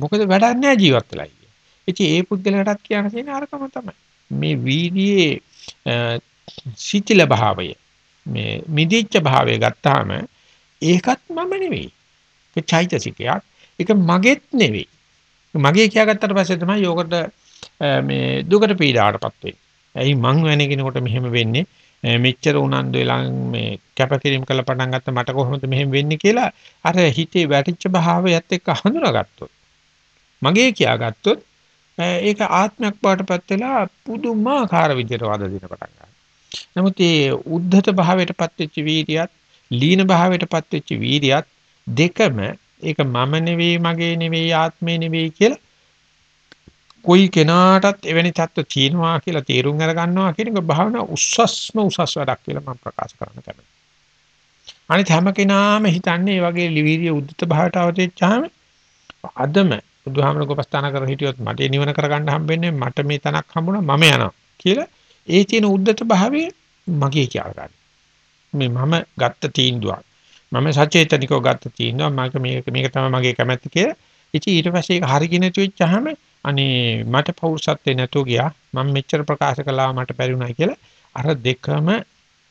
A: මොකද වැඩක් නැහැ ජීවත් වෙලා ඉන්නේ. ඉතින් ඒ පුද්ගලයාටත් කියන්න තියෙන අරකම තමයි. මේ වීර්යයේ සීතිල භාවය මේ මිදිච්ච භාවය ගත්තාම ඒකත් මම නෙවෙයි. ඒක චෛතසිකයක්. ඒක මගේත් නෙවෙයි. මගේ කියාගත්තට පස්සේ තමයි යෝගට මේ දුකට පීඩාවටපත් වෙන්නේ. ඇයි මං වෙන කෙනෙකුට මෙහෙම වෙන්නේ? මෙච්චර උනන්දු වෙලා මේ කැපකිරීම කළ පටන් ගත්ත මට කොහොමද මෙහෙම වෙන්නේ කියලා අර හිතේ වැටිච්ච භාවයත් එක්ක හඳුනාගත්තොත් මගේ කියාගත්තොත් ඒක ආත්මයක් බවටපත් වෙලා පුදුමාකාර විදිහට වද දින පටන් ගන්නවා. නමුත් මේ උද්ධත භාවයටපත් වෙච්ච වීර්යයත් ලීන භාවයටපත් වෙච්ච වීර්යයත් දෙකම ඒක මම නෙවෙයි මගේ නෙවෙයි ආත්මේ නෙවෙයි කියලා කොයි කෙනාටත් එවැනි தত্ত্ব තියෙනවා කියලා තේරුම් අරගන්නවා කියන එක භාවනා උස්සස්ම උසස් වැඩක් කියලා මම ප්‍රකාශ කරන්න කැමතියි. අනිත් හැම කෙනාම හිතන්නේ මේ වගේ ලිවිරිය උද්දත භාවයට අවතෙච්චාම අදම බුදුහාමර ගොපස්ථාන කර හිටියොත් මට නිවන කරගන්න හම්බෙන්නේ මට මේ තනක් හම්බුණා මම යනවා කියලා ඒ තියෙන උද්දත භාවය මගේ කියලා ගන්න. මේ මම ගත්ත තීන්දුවක්. මම සචේතනිකව ගත්ත තීන්දුවක්. මම මේක මේක තමයි මගේ කැමැත්ත කියලා. ඉතින් ඊට පස්සේ ඒක හරියගෙන තුච්චාම අනේ මට පෞරුෂත්වේ නැතුව ගියා. මම මෙච්චර ප්‍රකාශ කළා මට බැරි වුණා කියලා අර දෙකම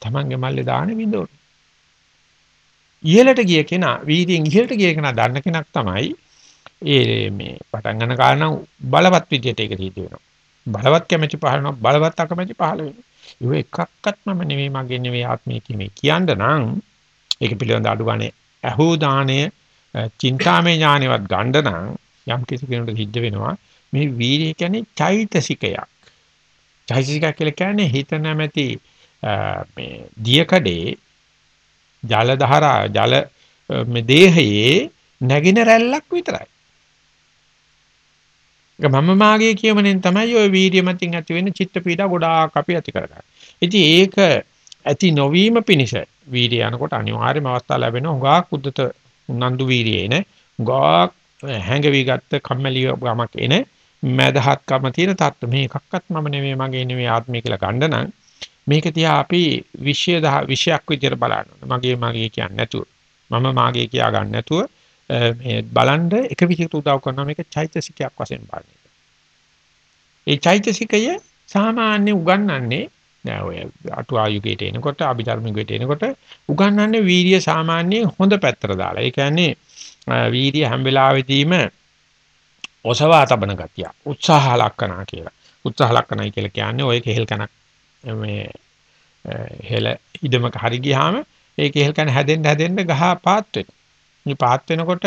A: Tamange මල්ලේ දාන විඳෝන. ඉහළට ගිය කෙනා වීදියෙන් ඉහළට ගිය කෙනා දන්න කෙනක් තමයි ඒ මේ පටන් ගන්න කාරණා බලවත් විදියට ඒක සිද්ධ වෙනවා. බලවත් කැමැති පහළ වෙනවා බලවත් අකමැති පහළ වෙනවා. ඒ එකක්වත්ම නෙවෙයි මගේ නෙවෙයි ආත්මය කියන්නේ කියන්න නම් ඒක පිළිබඳ අඩු ගානේ අහෝ දාණය චින්තාමය ඥානෙවත් ගන්න නම් යම් කිසි කෙනෙකුට සිද්ධ වෙනවා මේ වීර්යය කියන්නේ චෛතසිකයක්. චෛතසිකයක් කියලා කියන්නේ හිත නැමැති මේ දියකඩේ ජල දහරා ජල මේ දේහයේ නැගින රැල්ලක් විතරයි. ඒක මම මාගේ කියමනෙන් තමයි ওই වීර්ය මතින් ඇති වෙන චිත්ත පීඩා ගොඩාක් අපි ඇති කරගන්නේ. ඉතින් ඒක ඇති නොවීම පිණිස වීර්ය යනකොට අනිවාර්යම අවස්ථා ලැබෙන උගාක් උද්දත උනන්දු වීර්යේන උගාක් හැංගවි ගත්ත කම්මැලි ගමක් එන මදහත්කම තියෙන තත්ත්ව මේ එකක්වත් මම නෙවෙයි මගේ නෙවෙයි ආත්මය කියලා ගන්න නම් මේක තියා අපි විෂය විෂයක් විදිහට බලන්න මගේ මගේ කියන්නේ නැතුව මම මාගේ කියා ගන්න නැතුව මේ බලන්න එක විදිහට උදව් කරනවා මේක චෛතසිකයක් වශයෙන් බලන එක. ඒ චෛතසිකය සාමාන්‍ය උගන්වන්නේ දැන් ඔය අටුවා යුගයට එනකොට අභිධර්ම යුගයට එනකොට උගන්වන්නේ වීර්ය සාමාන්‍ය හොඳ පැත්තට දාලා. ඒ කියන්නේ වීර්ය හැම වෙලාවෙදීම ඔසවා තබන ගතිය. උත්සාහ ලක්කනා කියලා. උත්සාහ ලක්කනයි කියලා කියන්නේ ඔය කෙහෙල් කනක් මේ හෙල ඉදමක හරි ගියාම ඒ කෙහෙල් කන හැදෙන්න හැදෙන්න ගහ පාත් වෙනවා. මේ පාත් වෙනකොට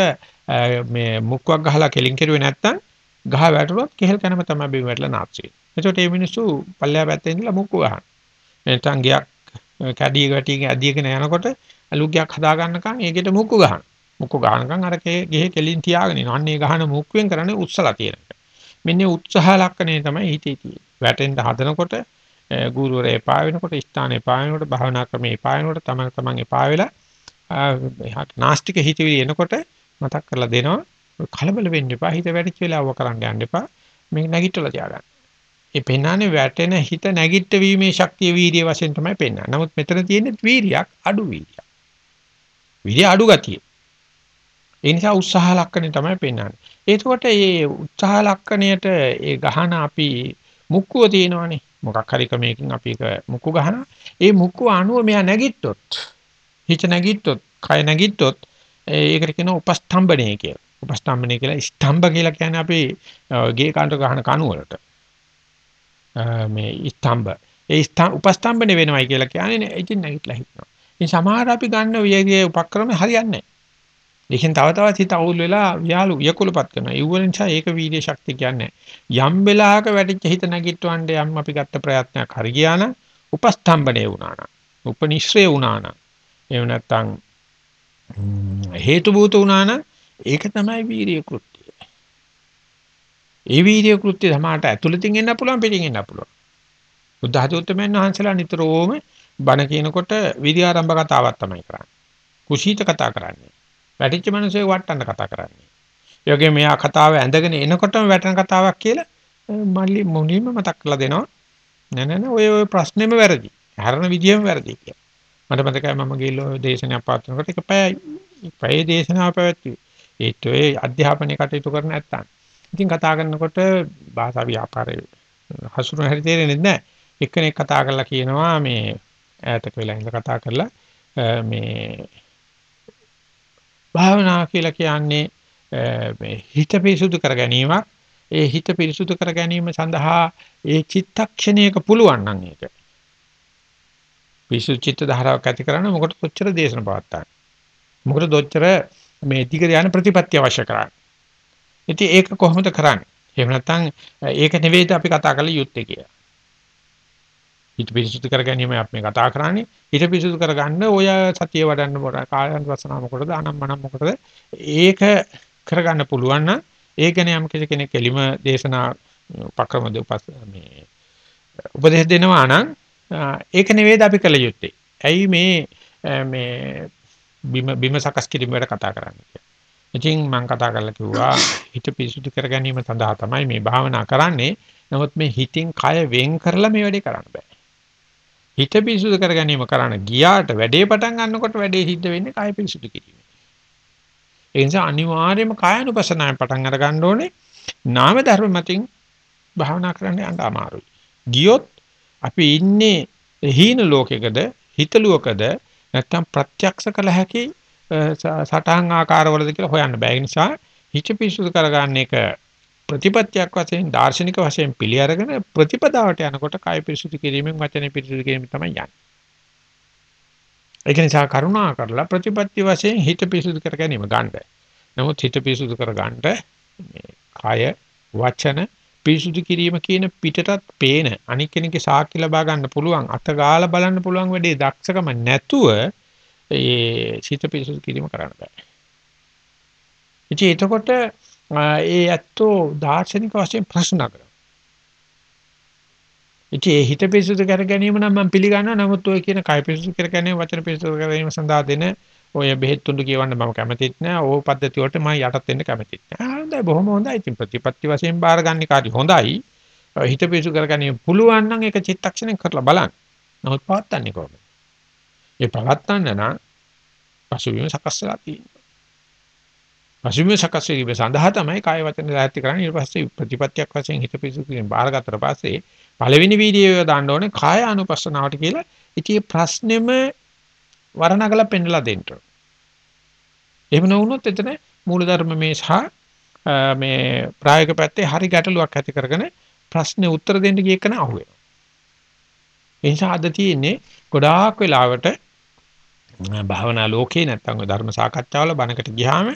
A: මේ මුක්වක් ගහලා කෙලින් කෙරුවේ නැත්තම් ගහ වැටුනොත් කෙහෙල් කනම තමයි බිම වැටලා නාස්ති වෙන්නේ. එතකොට මේ මිනිස්සු පල්ලෙහා පැත්තේ ඉඳලා මුක්ක ගහන. නැත්නම් ගියක් කැඩී ගැටි ඇදීගෙන යනකොට අලුග්ගයක් හදා ගන්නකම් ඒකට මුක්ක ගහන. මුක්ක ගහනකම් අර ගෙහෙ කෙලින් තියාගෙන ඉනවා. අන්නේ ගහන මුක්කුවෙන් කරන්නේ උත්සලා තියෙන එක. මෙන්න උත්සාහ ලක්ෂණය තමයි හිතේ තියෙන්නේ. වැටෙන්න හදනකොට ගුරුවරයා එපා වෙනකොට ස්ථාන එපා වෙනකොට භාවනා ක්‍රමේ එපා වෙනකොට තමන් තමන් එපා වෙලා නාස්තික හිතවිලි එනකොට මතක් කරලා දෙනවා කලබල වෙන්න එපා හිත වැඩිච්ච වෙලාව කරන්න යන්න එපා මේක නැගිටලා තියාගන්න. ඒ පෙන්වන්නේ වැටෙන හිත නැගිට වීමේ ශක්තිය වීර්ය වශයෙන් තමයි පෙන්වන්නේ. නමුත් මෙතන තියෙන්නේ වීර්යයක් අඩු වීර්යයක්. වීර්ය අඩු ගතිය. ඒ නිසා උත්සාහ ලක්ෂණය තමයි පෙන්වන්නේ. ඒකකොට මේ උත්සාහ ලක්ෂණයට ඒ ගහන අපි මුක්කුව තියෙනවනේ. මොකක් හරි ක්‍රමයකින් අපි ඒක මුක්කු ගහනවා. ඒ මුක්කුව අනුව මෙයා නැගිට්ටොත් හිත නැගිට්ටොත්, කය නැගිට්ටොත් ඒකට කියනවා උපස්තම්බණය කියලා. උපස්තම්බණය කියලා ස්තම්භ කියලා කියන්නේ අපි ගේ කාණ්ඩ ගහන කණු වලට. මේ ස්තම්භ. ඒ උපස්තම්බණය වෙනවයි කියලා කියන්නේ ඉතින් නැගිටලා හිටනවා. ඉතින් සමහර අපි ගන්න වියගේ උපක්‍රම හරියන්නේ නැහැ. ඒකෙන් තව තවත් හිත අවුල් වෙලා යාළු යකුලපත් කරනවා. ඒ වුණ නිසා ඒක වීර්ය ශක්තිය කියන්නේ. යම් වෙලාවක වැටිච්ච හිත නැගිටවන්න යම් අපි ගත්ත ප්‍රයත්නයක් හරි ගියා නම් උපස්තම්බනේ වුණා නම් උපනිශ්‍රේ වුණා නම් එහෙම නැත්නම් හේතු භූත වුණා නම් ඒක තමයි වීර්ය කෘත්‍යය. ඒ වීර්ය කෘත්‍ය සමාහට ඇතුළතින් එන්න පුළුවන් පිටින් එන්න පුළුවන්. බුද්ධ ධාතුත්මයන් වහන්සේලා නිතරම බණ කියනකොට විද්‍ය ආරම්භ කතාවක් තමයි කරන්නේ. කුසීත කතා කරන්නේ. වැටිච්ච මිනිස්සු වටන්න කතා කරන්නේ. ඒ වගේ මෙයා කතාව ඇඳගෙන එනකොටම වැටෙන කතාවක් කියලා මල්ලි මුලින්ම මතක් කරලා දෙනවා. නෑ නෑ නෑ ඔය ඔය ප්‍රශ්නේම වැරදි. හරන විදියම වැරදි කියලා. මට මතකයි මම ගිහලා දේශනයක් පාත්‍රනකොට එක පැය පැය දේශනාව පැවැත්වුවේ. ඒත් ඔය අධ්‍යාපනය කටයුතු කරන නැත්තම්. ඉතින් කතා කරනකොට භාෂා ව්‍යාපාරේ හසුරුවන හැටි තේරෙන්නේ නැහැ. එක්කෙනෙක් කතා කරලා කියනවා මේ ඈතක වෙලා ඉඳලා කතා කරලා මේ භාවනා කියලා කියන්නේ මේ හිත පිරිසුදු කර ගැනීමක්. ඒ හිත පිරිසුදු කර ගැනීම සඳහා ඒ චිත්තක්ෂණයක පුළුවන් නම් ඒක. පිරිසුදු චිත්ත ධාරාවක් ඇති කරන්න මොකට කොච්චර දේශන පවත්තා. මොකට දොච්චර මේ දිගට යන ප්‍රතිපත්ති අවශ්‍ය කරන්නේ. ඉතින් ඒක කොහොමද කරන්නේ? එහෙම නැත්නම් ඒක නෙවෙයිද අපි කතා කරලා යුත්තේ කියලා. හිත පිරිසුදු කර ගැනීම අපි මේ කතා කරන්නේ. හිත පිරිසුදු කරගන්න ඔය සතිය වඩන්න මොකද කායයන් වසනා මොකටද අනම්මනම් මොකටද ඒක කරගන්න පුළුවන් නම් ඒ ගැන යම් කෙනෙක් එලිම දේශනා උපක්‍රම දෙපස් මේ උපදේශ දෙනවා නම් ඒක නෙවෙයිද අපි කළ යුත්තේ. ඇයි මේ මේ බිම බිම සකස් කිරීම වැඩ කතා කරන්නේ ඉතින් මම කතා කරලා කිව්වා හිත පිරිසුදු කර ගැනීම සඳහා තමයි මේ භාවනා කරන්නේ. නමුත් මේ හිතින් කය වෙන් කරලා මේ වැඩේ කරන්න බෑ. හිත පිරිසුදු කර ගැනීම කරන්න ගියාට වැඩේ පටන් ගන්නකොට වැඩේ සිද්ධ වෙන්නේ කාය පිරිසුදු කිරීම. ඒ නිසා අනිවාර්යයෙන්ම කායानुපසනාවෙන් පටන් අර ගන්න ඕනේ. නාම ධර්ම මතින් භාවනා කරන්න යන්න අමාරුයි. ගියොත් අපි ඉන්නේ හීන ලෝකයකද හිතලුවකද නැත්නම් ප්‍රත්‍යක්ෂ කළ හැකි සටහන් ආකාරවලද කියලා හොයන්න බෑ. ඒ නිසා හිත පිරිසුදු කරගන්න එක ප්‍රතිපත්තියක් වශයෙන් දාර්ශනික වශයෙන් පිළි අරගෙන ප්‍රතිපදාවට යනකොට කය පිරිසුදු කිරීමෙන් වචනේ පිරිසුදු කිරීම තමයි යන්නේ. ඒක නිසා කරුණා කරලා ප්‍රතිපත්ති වශයෙන් හිත පිරිසුදු කර ගැනීම ගන්න. නමුත් හිත පිරිසුදු කර ගන්නට මේ කය වචන පිරිසුදු කිරීම කියන පිටටත් පේන අනික් කෙනෙක්ගේ සාක්ෂි ලබා ගන්න පුළුවන් අත ගාලා බලන්න පුළුවන් වැඩේ දක්ෂකම නැතුව ඒ සිත පිරිසුදු කිරීම කරන්න බෑ. ඉතින් එතකොට ඒ ඇත්තෝ දාර්ශනික වශයෙන් ප්‍රශ්න කරනවා. ඉතින් ඒ හිත පිරිසුදු කර ගැනීම නම් මම පිළිගන්නවා. නමුත් ඔය කියන කය පිරිසුදු කර ගැනීම වචන පිරිසුදු කර ගැනීම සඳහා දෙන ඔය බෙහෙත් තුඬු කියවන්න මම කැමතිත් නෑ. ඕ පද්ධතිය වලට මම යටත් වෙන්න කැමතිත් නෑ. හොඳයි බොහොම හොඳයි. ඉතින් ප්‍රතිපත්ති වශයෙන් බාර ගන්න කාර්ය හොඳයි. හිත පිරිසුදු කර ගැනීම පුළුවන් නම් ඒක චිත්තක්ෂණයෙන් කරලා බලන්න. නමුත් පවත්න්නේ කොහොමද? ඒ පවත්න්න නම් පසුබිම සකස් වෙලා තියෙනවා. පසුබිම සකස් වීම සඳහා තමයි කාය වචන දායත්‍ය කරන්නේ. ඊට පස්සේ ප්‍රතිපත්තියක් වශයෙන් හිත පිරිසුදු කිරීම බාරගත්තට පස්සේ පළවෙනි වීඩියෝ එක දාන්න ඕනේ කාය අනුපස්සනාවට කියලා. ඉතින් ප්‍රශ්නෙම වර්ණගල පෙන්නලා දෙන්න. එහෙම නොවුනොත් එතන මූලධර්ම මේ සහ මේ ප්‍රායෝගික පැත්තේ හරි ගැටලුවක් ඇති කරගෙන ප්‍රශ්නේ උත්තර දෙන්න ගිය එකන අහුවෙනවා. ඒ නිසා අද තියෙන්නේ ගොඩාක් වෙලාවට භාවනා ලෝකේ නැත්තම් ධර්ම සාකච්ඡාවල බණකට ගියාම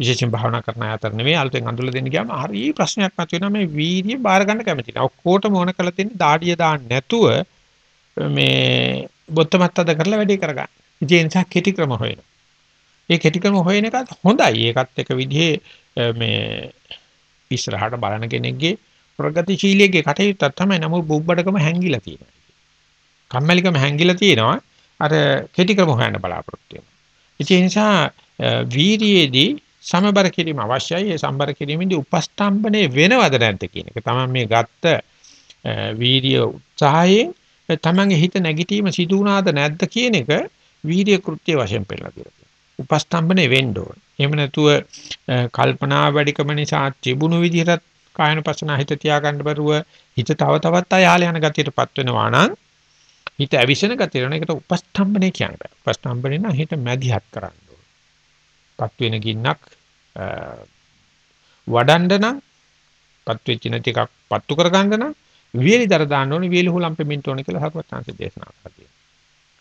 A: විශේෂයෙන් භාවනා කරන අය අතර නෙවෙයි අලුතෙන් අඳුල්ලා දෙන්න ගියාම හරි ප්‍රශ්නයක් මතුවෙනවා මේ වීර්ය බාර ගන්න කැමති නැහැ. ඔක්කොටම ඕන කරලා තියෙන්නේ දාඩිය දාන්න නැතුව මේ බොත්තමත් අද කරලා වැඩේ කරගන්න. ඒ නිසා කෙටි ක්‍රම හොයනවා. ඒ කෙටි ක්‍රම හොයන එකත් හොඳයි. ඒකත් එක විදිහේ මේ ඉස්සරහට බලන කෙනෙක්ගේ ප්‍රගතිශීලීගේ කටයුත්තක් තමයි නමුත් බුබ්බඩකම හැංගිලා තියෙනවා. කම්මැලිකම හැංගිලා තියෙනවා. අර කෙටි ක්‍රම හොයන්න බලාපොරොත්තු වෙනවා. ඒ නිසා වීරියේදී සමබර කිරීම අවශ්‍යයි. ඒ සම්බර කිරීමේදී උපස්තම්බනේ වෙනවද නැද්ද කියන එක. තමයි මේ ගත්ත වීර්ය උත්සාහයෙන් තමන්ගේ හිත නැගිටීම සිදු වුණාද නැද්ද කියන එක වීර්ය කෘත්‍ය වශයෙන් පෙන්නලා දෙනවා. උපස්තම්බනේ වෙන්න ඕන. එහෙම නැතුව කල්පනා වැඩිකම නිසා තිබුණු විදිහට කායනපසන හිත තියාගන්න බැරුව හිත තව තවත් ආයාල යන ගතියටපත් වෙනවා නම් හිත ඇවිසෙන ගතිය වෙන එකට උපස්තම්බනේ කියන්නේ. උපස්තම්බනේ නම් හිත මැදිහත් කරන්න ඕන. පත් වෙන ගින්නක් වඩන්න නම් පත් වෙච්ච නැති එකක් පත්තු කර ගන්න නම් වියලිදර දාන්න ඕනේ වියලි හුලම් පෙමින්ට ඕනේ කියලා හරුවත්ංශ දේශනා කරලා තියෙනවා.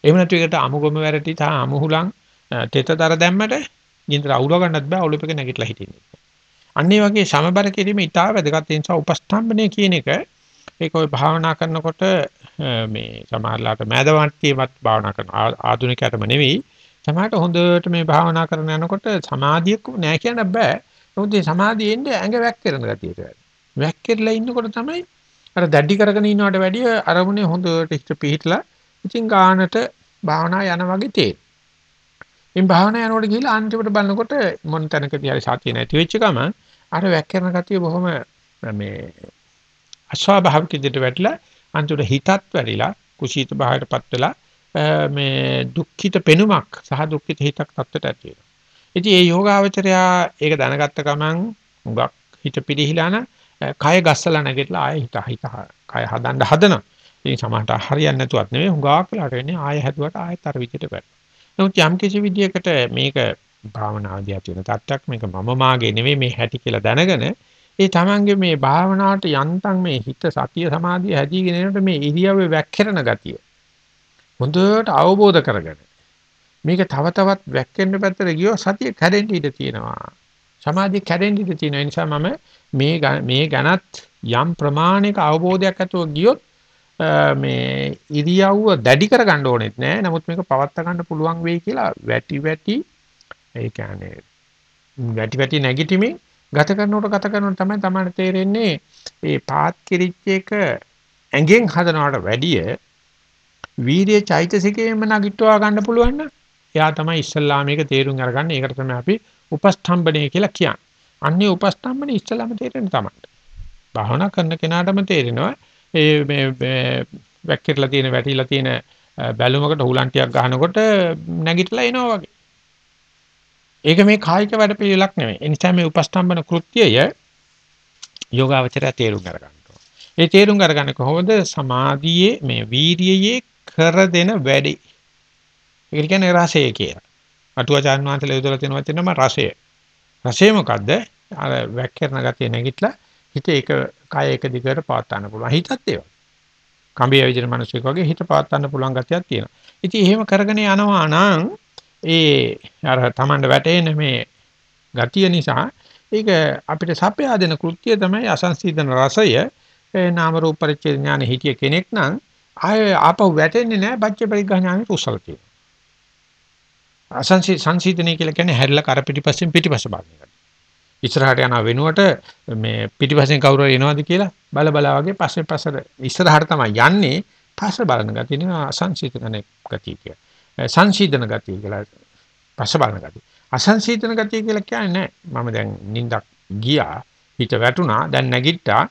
A: එහෙම නැතු එකට අමුගොම වැරටි තා අමුහුලම් තෙතදර දැම්මට ගින්දර අවුල ගන්නත් බෑ ඔලුපෙක නැගිටලා හිටින්නේ. අන්න ඒ වගේ සමබර කිරීම ඉතාල වැදගත් ඒ නිසා උපස්තම්භනය කියන එක ඒක ඔය භාවනා කරනකොට මේ සමහරලාට මෑදවන්තියවත් භාවනා කරන ආධුනිකයටම නෙවෙයි සමහරට හොඳට මේ භාවනා කරන යනකොට සමාධියක් නෑ කියන්න බෑ. මොකද මේ සමාධියේ ඉන්නේ ඇඟ වැක්කිරන ගතියට වැඩි. වැක්කිරලා ඉන්නකොට තමයි අර දැඩි කරගෙන ඉන්නවට වැඩිය අරමුණේ හොඳට හිත පිහිටලා ඉතින් ගානට භාවනා යන වගේ තේරෙනවා. ඉතින් භාවනා යනකොට ගිහලා අන්තිමට බලනකොට මොන තැනකදී හරි සතිය නැති වෙච්ච ගම අර වැක්කිරන ගතිය බොහොම මේ අස්වාභාවික විදිහට වැටලා අන්තිමට හිතත් වැඩිලා කුසීත භාවයටපත් වෙලා මේ දුක්ඛිත පෙනුමක් සහ දුක්ඛිත හිතක් තත්ත්වයට ඇති වෙනවා. ඉතින් මේ යෝගාවචරයා ඒක දැනගත්ත ගමන් හුඟක් හිත පිළිහිලාන කය ගස්සලා නැගිටලා ආයෙ හිත හිත කය හදන්න හදනවා. ඉතින් සමහරට හරියන්නේ නැතුවත් නෙවෙයි හුඟක් වෙලාට වෙන්නේ ආයෙ හැදුවට ආයෙත් අර විදිහට වැටෙනවා. නමුත් යම් කිසි විදියකට මේක භාවනාවදී ඇති වෙන තත්ත්වයක් මේක මම මාගේ නෙවෙයි මේ හැටි කියලා දැනගෙන ඒ තමන්ගේ මේ භාවනාවට යන්තම් මේ හිත සතිය සමාධිය හැදීගෙන එනකොට මේ ඉරියව්වේ වැක්කිරන ගතිය හොඳට අවබෝධ කරගන්න. මේක තව තවත් වැක්කෙන්න පැත්තට ගියොත් සතිය කැඩෙන්න ඉඩ තියෙනවා. සමාධිය කැඩෙන්න ඉඩ තියෙන නිසා මම මේ මේ ගැනත් යම් ප්‍රමාණික අවබෝධයක් ඇතුව ගියොත් මේ ඉරියව්ව දැඩි කරගන්න ඕනෙත් නෑ. නමුත් මේක පවත් ගන්න පුළුවන් වෙයි කියලා වැටි වැටි ඒ කියන්නේ වැටි වැටි නැගිටිමින් ගත කරනකොට ගත කරනකොට තමයි තමයි තේරෙන්නේ මේ පාත් කිරිච් එක ඇඟෙන් හදනවට වැඩිය වීර්ය චෛතසිකයෙන්ම නගිටවා ගන්න පුළුවන් නම් එයා තමයි ඉස්සල්ලාම මේක තේරුම් අරගන්න. ඒකට තමයි අපි උපස්තම්බණය කියලා කියන්නේ. අන්නේ උපස්තම්බණය ඉස්සල්ලාම තේරෙන්න තමයි. භාවනා කරන කෙනාටම තේරෙනවා ඒ මේ වැක්කිරලා තියෙන වැටිලා තියෙන බැලුමකට හුලන්ටියක් ගන්නකොට නැගිටලා එනවා වගේ. ඒක මේ කායික වැඩ පිළිලක් නෙමෙයි. ඒ නිසා මේ උපස්තම්බන කෘත්‍යය යෝගාවචරය තේරුම් ගන්න. ඒ තේරුම් අරගන්නේ කොහොමද සමාධියේ මේ වීරියේ කර දෙන වැඩි. ඒක කියන්නේ රසය කියලා. අටුවාචාන් වහන්සේලා යොදලා තියෙන වචනම රසය. රසය මොකද්ද? අර වැක්කරන ගතිය නැගිටලා හිත එක කය එක දිගට පාත් ගන්න පුළුවන්. හිතත් ඒ වගේ. කම්බිය විදිහට මිනිස්සුෙක් වගේ හිත පාත් ගන්න පුළුවන් ගතියක් තියෙනවා. ඉතින් එහෙම කරගෙන යනවා නම් ඒ අර Tamand වැටෙන මේ ගතිය නිසා ඒක අපිට සපයා දෙන කෘත්‍යය තමයි අසංසීදන රසය. ඒ නාම රූප පරිච්ඡේද ඥානෙ හිටිය කෙනෙක් නම් ආය ආපහු වැටෙන්නේ නැහැ බච්ච පරිග්‍රහ ඥානෙ කුසල කියලා. අසංසී සංසීතනය කියලා කියන්නේ හැරිලා කර පිටිපස්සෙන් පිටිපස්ස බලන එක. ඉස්සරහට යන වෙනුවට මේ පිටිපස්සෙන් කවුරු හරි එනවද කියලා බල බල වගේ පස්සේ පස්සට ඉස්සරහට තමයි යන්නේ පස්ස බලන ගතිය නේ අසංසීතන ගතිය කියලා. සංසීතන ගතිය කියලා පස්ස බලන ගතිය. අසංසීතන ගතිය කියලා කියන්නේ මම දැන් නිින්දක් ගියා හිත වැටුණා දැන් නැගිට්ටා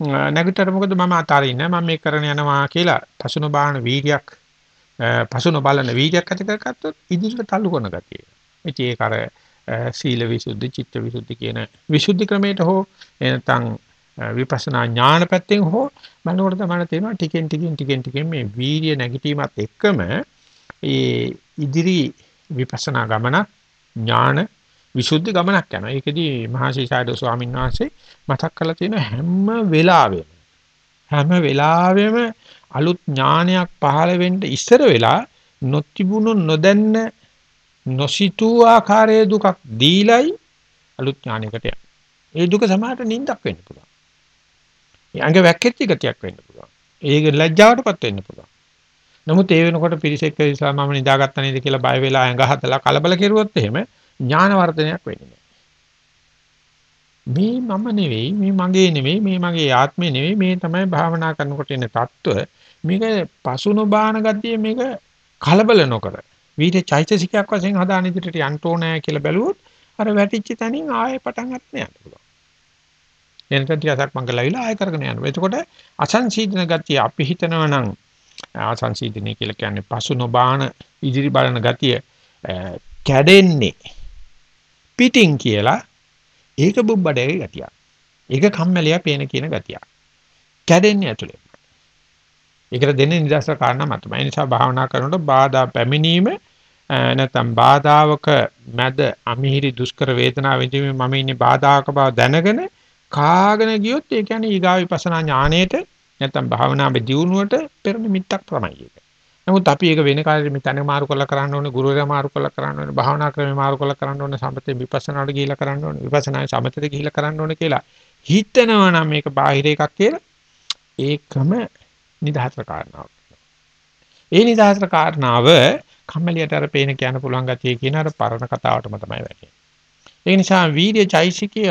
A: නැගිටතර මොකද මම අතාරින්නේ මම මේක කරගෙන යනවා කියලා පසුන බාහන වීර්යයක් පසුන බලන වීර්යයක් ඇති කරගත්තොත් ඉදිරියට තල්ලු කරන ගතිය. ඉතින් ඒක අර සීල විසුද්ධි චිත්ත විසුද්ධි කියන විසුද්ධි ක්‍රමයට හෝ එනතන් විපස්සනා ඥාන පැත්තෙන් හෝ බලනකොට තමයි තේරෙනවා ටිකෙන් ටිකෙන් ටිකෙන් ටිකෙන් මේ වීර්ය නැගිටීමත් එක්කම ඒ ඉදිරි විපස්සනා ගමන ඥාන විසුද්ධි ගමනක් යනවා. ඒකෙදි මහසිසාරද ස්වාමීන් වහන්සේ මතක් කරලා තියෙන හැම වෙලාවෙම හැම වෙලාවෙම අලුත් ඥානයක් පහළ වෙන්න ඉස්සර වෙලා නොතිබුණු නොදැන්න නොසිතූ ආකාරයේ දුකක් දීලයි අලුත් ඥානයකට යන්නේ. ඒ දුක සමහරට නිින්දක් වෙන්න පුළුවන්. ඒ අඟ වැක්කෙච්ච ගතියක් වෙන්න පුළුවන්. ඒක ලැජ්ජාවටපත් වෙන්න පුළුවන්. නමුත් ඒ වෙනකොට පිරිසෙක් ඉස්ලාම මම නිදාගත්ත නේද කියලා බය වෙලා ඇඟ හදලා කලබල කෙරුවොත් එහෙම ඥාන වර්ධනයක් වෙන්නේ මේ මම නෙවෙයි මේ මගේ නෙවෙයි මේ මගේ ආත්මය නෙවෙයි මේ තමයි භාවනා කරනකොට එන தত্ত্ব මේක පසුනොබාන ගතිය මේක කලබල නොකර. විවිධ චෛතසිකයක් වශයෙන් හදාන ඉදිරියට යන්න ඕනෑ කියලා බැලුවොත් අර වැටිච්ච තැනින් ආයෙ පටන් ගන්න යන්න පුළුවන්. එනකන් ටිකක් මං ගලවිලා ආයෙ කරගෙන යනවා එතකොට අසංසීතන ගතිය අපි හිතනවා නම් ආසංසීතනේ කියලා කියන්නේ පසුනොබාන ඉදිරි බලන ගතිය කැඩෙන්නේ. පිටින් කියලා ඒක බුබ්බඩේ ගතිය. ඒක කම්මැලියා පේන කියන ගතිය. කැඩෙන්නේ ඇතුලේ. ඒකට දෙන්නේ නිදර්ශන කාරණා මතමයි. ඒ නිසා භාවනා කරනකොට බාධා පැමිණීම නැත්නම් බාධාවක මැද අමිහිරි දුෂ්කර වේදනාව විඳීමේ මම ඉන්නේ බාධාක බව දැනගෙන කාගෙන ගියොත් ඒ කියන්නේ ඊගා විපස්සනා ඥාණයට නැත්නම් භාවනාවේ දියුණුවට පෙර නිමිත්තක් තමයි ඒක. නමුත් අපි ඒක වෙන කාලෙට මේ තන මාරු කරලා කරන්න ඕනේ, ගුරුවරයා මාරු කරලා කරන්න ඕනේ, භාවනා ක්‍රමේ මාරු කරලා කරන්න ඕනේ, සමතේ විපස්සනාට ගිහිලා කරන්න ඕනේ, විපස්සනා සමතේ ගිහිලා කරන්න ඕනේ කියලා හිතනවා නම් මේක බාහිර එකක් කියලා ඒකම නිදහතර කාරණාවක්. ඒ නිදහතර කාරණාව කම්මැලියට අර පේන කියන්න පුළුවන් ගතිය කියන අර පරණ කතාවටම තමයි වැටෙන්නේ. ඒ නිසා වීර්ය චෛසිකය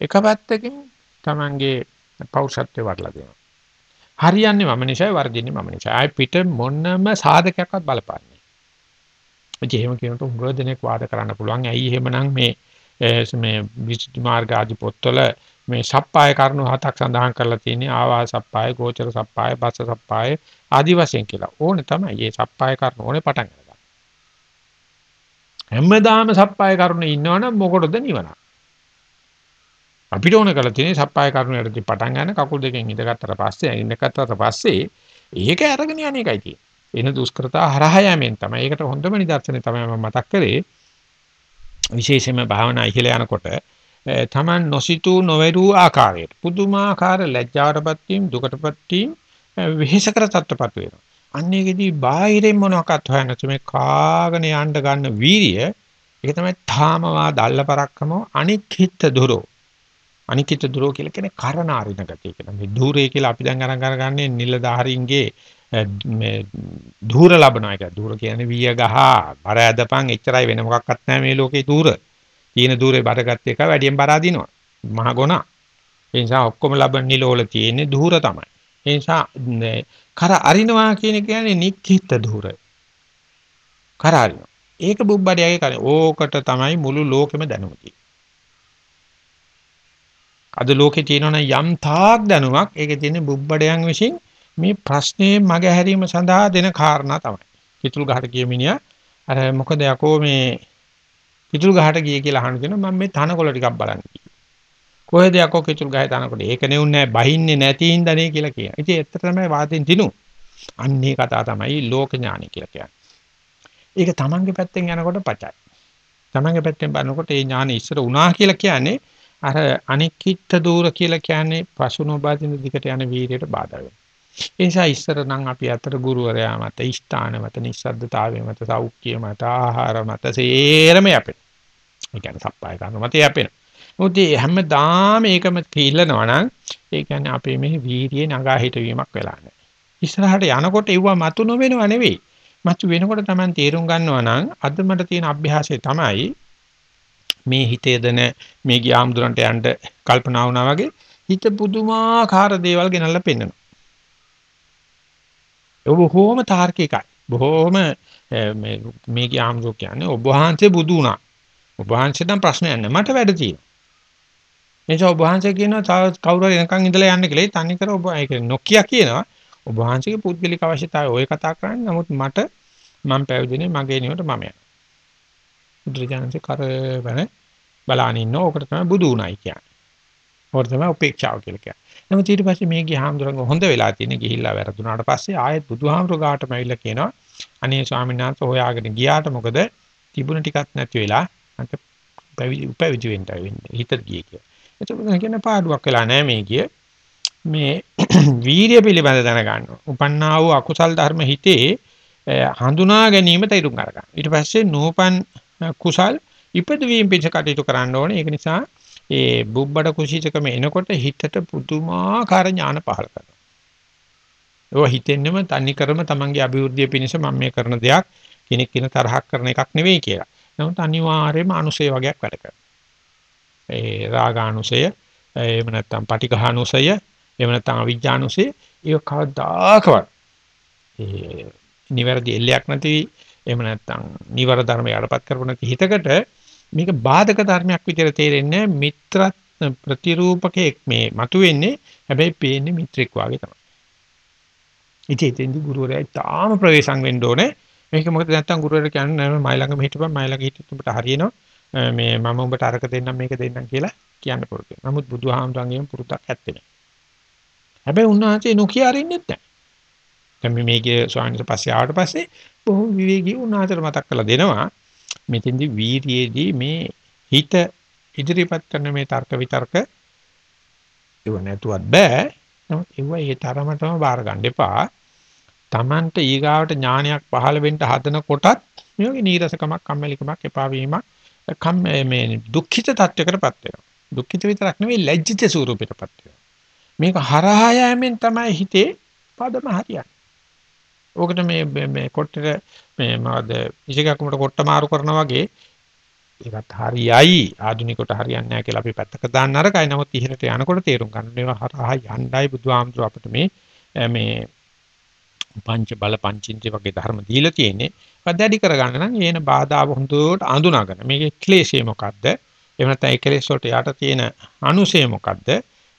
A: එක පැත්තකින් Tamange පෞරුෂත්වය වඩලා දෙනවා. හරියන්නේ මම නිසායි වර්ධින්නේ මම නිසා. ආයි පිට මොනම සාධකයක්වත් බලපාන්නේ. ඒ එහෙම කියනකොට උග්‍ර දෙනෙක් වාද කරන්න පුළුවන්. ඇයි එහෙමනම් මේ මේ විසුද්ධි මාර්ග ආදී පොත්වල මේ සප්පාය කරුණු හතක් සඳහන් කරලා තියෙන්නේ ආවාස සප්පාය, ගෝචර සප්පාය, බස්ස සප්පාය ආදී වශයෙන් කියලා. ඕනේ තමයි. මේ සප්පාය කරුණු ඕනේ පටන් ගන්න. හැමදාම සප්පාය කරුණේ ඉන්නවනම් මොකටද නිවනක්? අපිට ඕන කරලා තියෙන්නේ සප්පාය කරුණු යටදී පටන් ගන්න කකුල් දෙකෙන් ඉඳගත්තට පස්සේ ඉඳගත්තට පස්සේ ඒක අරගෙන යන එකයි තියෙන්නේ. එන දුෂ්කරතා හරහා යෑමෙන් තමයි. ඒකට හොඳම නිදර්ශනය තමයි මම මතක් කරේ. විශේෂයෙන්ම භාවනා ඉහළ යනකොට තමන් නොසිතූ නොවැරූ ආකාරයට පුදුමාකාර ලැජ්ජාවටපත් වීම දුකටපත් වීම වෙහෙසකර තත්ත්වපත් වෙනවා. අන්න ඒකෙදී බාහිරින් මොනවාක්වත් හොයන්න නැතු මේ කාගෙන යන්න ගන්න වීරිය ඒක තමයි තාමවා දල්ල පරක්කම අනික්හිත දුරෝ අනිකිත දුරෝ කියලා කියන්නේ කරනාරින ගතිය කියලා. මේ ධූරය කියලා අපි දැන් අරන් අරගන්නේ නිලධාරීන්ගේ මේ ධූර ලබන එක. ධූර කියන්නේ විය ගහ, බර ඇදපන් එච්චරයි වෙන මොකක්වත් නැහැ මේ ලෝකේ ධූර. තියෙන ධූරේ බරගත් එක වැඩියෙන් බර අදිනවා. මහ ගොනා. ඒ නිසා ඔක්කොම ලබන නිලවල තියෙන්නේ ධූර තමයි. ඒ නිසා කර අරිනවා කියන කියන්නේ නික්කිත ධූර. කර අරිනවා. ඒක බුබ්බඩියාගේ කරේ. ඕකට තමයි මුළු ලෝකෙම දැනුම තියෙන්නේ. අද ලෝකේ තියෙනවනම් යම් තාක් දැනුමක් ඒකේ තියෙන බුබ්බඩයන් විසින් මේ ප්‍රශ්නේ මග හැරීම සඳහා දෙන කාරණා තමයි. කිතුල් ගහට ගිය මිනිහා අර මොකද යකෝ මේ කිතුල් ගහට ගියේ කියලා අහන කෙනා මම මේ තනකොළ ටිකක් බලන්න කොහෙද යකෝ කිතුල් ගහේ තනකොළ ඒක නෙවුන්නේ බහින්නේ නැති හින්දානේ කියලා කියනවා. ඉතින් ඇත්ත තමයි වාදෙන් දිනු. අන්නේ කතාව තමයි ලෝක ඥානය කියලා කියන්නේ. ඒක තමන්ගේ පැත්තෙන් යනකොට පචයි. තමන්ගේ පැත්තෙන් බලනකොට ඒ ඥානෙ ඉස්සර වුණා කියලා කියන්නේ අර අනික්කිට දූර කියලා කියන්නේ පසු නොබදින දිකට යන වීර්යයට බාධා වෙනවා. ඒ නිසා ඉස්සර නම් අපි අතර ගුරුවරයා මත, ස්ථාන මත, නිස්සද්දතාවය මත, සෞඛ්‍ය මත, ආහාර මත සේරම යපෙන. ඒ කියන්නේ සප්පාය කරන මත යපෙන. මොකද හැමදාම ඒකම තීලනවා නම් ඒ කියන්නේ අපේ මේ වීර්යයේ නගා හිටවීමක් වෙලා නැහැ. ඉස්සරහට යනකොට ඒව මතු නොවෙනව නෙවෙයි. මතු වෙනකොට තමයි තේරුම් ගන්නවා නම් අද මට තියෙන අභ්‍යාසය තමයි මේ හිතේ දන මේ ගියාම්දුරන්ට යන්න කල්පනා වුණා වගේ හිත පුදුමාකාර දේවල් ගෙනල්ලා පෙන්නනවා. ඒ බොහොම තාර්කිකයි. බොහොම මේ මේ ගියාම්දුර කියන්නේ ඔබ වහන්සේ බුදු වුණා. ඔබ වහන්සේට ප්‍රශ්නයක් නැහැ. මට වැඩ තියෙනවා. එනිසා ඔබ වහන්සේ කියනවා තව කවුරු හරි එනකන් ඉඳලා යන්න කියලා. ඒ තනි කර ඔබ ඒක නොකිය කියනවා. ඔබ වහන්සේගේ පුද්ගලික අවශ්‍යතාවය ඔය කතා කරන්නේ. නමුත් මට මම පැවිදිනේ මගේ නිවට මම යනවා. බුදුරජාණන්සේ කරවන බලාන ඉන්නවා. ඕකට තමයි බුදු උණයි කියන්නේ. ඕකට තමයි උපේක්ෂාව කියලා කියන්නේ. නමුත් ඊට පස්සේ මේ ගිහාමුදුරංග හොඳ වෙලා තියෙන ගිහිල්ලා වැරදුනාට පස්සේ ආයෙත් බුදුහාමුදුර ගාටම ඇවිල්ලා කියනවා. අනේ ස්වාමීන් වහන්සේ හොයාගෙන ගියාට මොකද තිබුණ ටිකක් නැති වෙලා මට පැවිදි වෙන්න හිතට ගියේ කියලා. ඒක කියන පාඩුවක් වෙලා නැහැ මේ කිය. මේ වීර්ය පිළිබඳ දැනගන්න. උපන්නා වූ අකුසල් ධර්ම හිතේ හඳුනා ගැනීම තේරුම් ගන්න. ඊට පස්සේ නූපන් කුසල් ඉපදවීම පිට කටයුතු කරන්න ඕනේ. ඒක නිසා ඒ බුබ්බඩ කුසීතකම එනකොට හිතට පුදුමාකාර ඥාන පහළ කරනවා. ඒවා හිතෙන්නෙම තනි කරම තමන්ගේ අභිවෘද්ධිය පිණිස මම මේ කරන දෙයක් කෙනෙක් කින තරහක් කරන එකක් නෙවෙයි කියලා. නමුත් අනිවාර්යයෙන්ම අනුසය වගේක් වැඩ කරනවා. ඒ රාගානුසය එහෙම නැත්නම් පටිඝානුසය එහෙම නැත්නම් අවිජ්ජානුසය ඒක කවදාකවත් ඒ නිවැරදි එල්ලයක් නැති එහෙම නැත්නම් නිවර ධර්ම යටපත් කරපොන හිතකට මේක බාධක ධර්මයක් විදිහට තේරෙන්නේ මිත්‍ර ප්‍රතිරූපකයක් මේ මතුවෙන්නේ හැබැයි පේන්නේ මිත්‍රෙක් වාගේ තමයි. ඉතින් එතෙන්දි ගුරුවරයා තාම ප්‍රවේශම් වෙන්න ඕනේ. මේක මොකද නැත්තම් ගුරුවරයා කියන්නේ නෑ මයි ළඟම හිටපන් මයි ළඟ හිටියොත් උඹට හරියනවා මේ මම උඹට අරක දෙන්නම් මේක දෙන්නම් කියලා කියන්න පුරුදු. නමුත් බුදුහාමුදුරන්ගේම පුරුතක් ඇත්තේ නෑ. හැබැයි උන්වහන්සේ නොකිය අරින්නෙත් නෑ. දැන් මේ මේකේ ස්වාමීන් පස්සේ ආවට පස්සේ බොහොම විවේකී උන්වහන්සේට මතක් කරලා දෙනවා. මෙතෙන්දි වීර්යයේදී මේ හිත ඉදිරිපත් කරන මේ තර්ක විතර්ක ඒව නැතුවත් බෑ. නමුත් ඒව ඒ තරමටම බාර ගන්න එපා. Tamanට ඊගාවට ඥානයක් පහළ වෙන්න හදන කොටත් මේ නීරසකමක් කම්මැලිකමක් එපා වීමක් කම් මේ දුක්ඛිත තත්වයකටපත් වෙනවා. දුක්ඛිත විතරක් නෙවෙයි ලැජ්ජිත ස්වරූපයටපත් වෙනවා. මේක හරහා යෑමෙන් තමයි හිතේ පදම හරියන්නේ. ඕකට මේ මේ කොට්ටේට මේ මොකද ඉසිකකුමට කොට්ට මාරු කරනා වගේ ඒකත් හරියයි ආධුනිකට හරියන්නේ නැහැ කියලා අපි පැත්තක දාන්න අරකයි. නමුත් ඉහළට යනකොට තේරුම් ගන්න ඒවා හරහා යණ්ඩයි බුදුහාමුදුර අපිට මේ මේ පංච බල පංචින්ද්‍රිය වගේ ධර්ම දීලා තියෙන්නේ. පදඩි කරගන්න නම් ඒන බාධා හොඳට අඳුනාගන්න. මේකේ ක්ලේශය මොකද්ද? එහෙම නැත්නම් ඒ ක්ලේශ වලට යට තියෙන අනුසය මොකද්ද?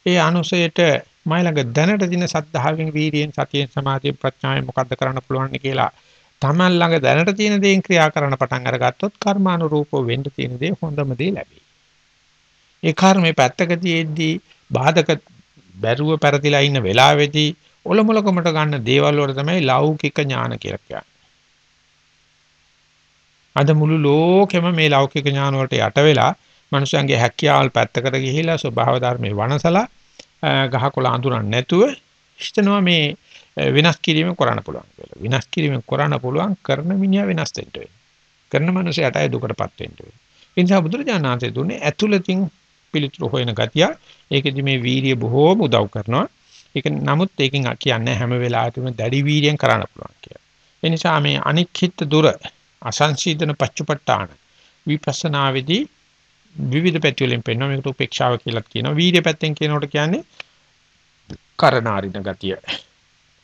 A: ඒ අනුසයට මයි ළඟ දැනට දින සද්ධාවෙන් වීර්යයෙන් සතියෙන් සමාධියෙන් ප්‍රඥාවෙන් මොකද්ද කරන්න පුළුවන් කියලා Taman ළඟ දැනට තියෙන දේෙන් ක්‍රියා කරන්න පටන් අරගත්තොත් කර්මානුරූපව වෙන්න තියෙන දේ හොඳම දේ ලැබෙයි. ඒ කර්මේ පැත්තකදීදී බාධක බැරුව පෙරතිලා ඉන්න වෙලාවේදී ඔලොමලකමට ගන්න දේවල් වල තමයි ලෞකික ඥාන කියලා කියන්නේ. අද මුළු ලෝකෙම මේ ලෞකික ඥාන වලට යට වෙලා මනුෂ්‍යයන්ගේ හැකියාවල් පැත්තකට ගිහිලා ස්වභාව ධර්මේ වනසලා ගහකොළ අඳුරන්නේ නැතුව හිතනවා මේ විනාශ කිරීම කරන්න පුළුවන් කියලා. විනාශ කිරීම කරන්න පුළුවන් කරන මිනිහා වෙනස් වෙන්න වෙනවා. කරන මනුස්සයාටයි දුකටපත් වෙන්න වෙනවා. ඒ නිසා බුදුරජාණන් වහන්සේ දුන්නේ ඇතුළතින් පිළිතුරු හොයන ගතිය. ඒකෙදි මේ වීරිය බොහෝම උදව් කරනවා. ඒක නමුත් ඒකෙන් කියන්නේ හැම වෙලාවෙම දැඩි වීර්යයෙන් කරන්න පුළුවන් කියලා. ඒ නිසා මේ අනික්කිත දුර අසංසීදන පච්චපට්ඨාන විපස්සනාවේදී විවිධ පැති වලින් පෙන්වන මේකට උපේක්ෂාව කියලා කියනවා. වීර්ය පැත්තෙන් කියනකොට කියන්නේ කරනාරින ගතිය.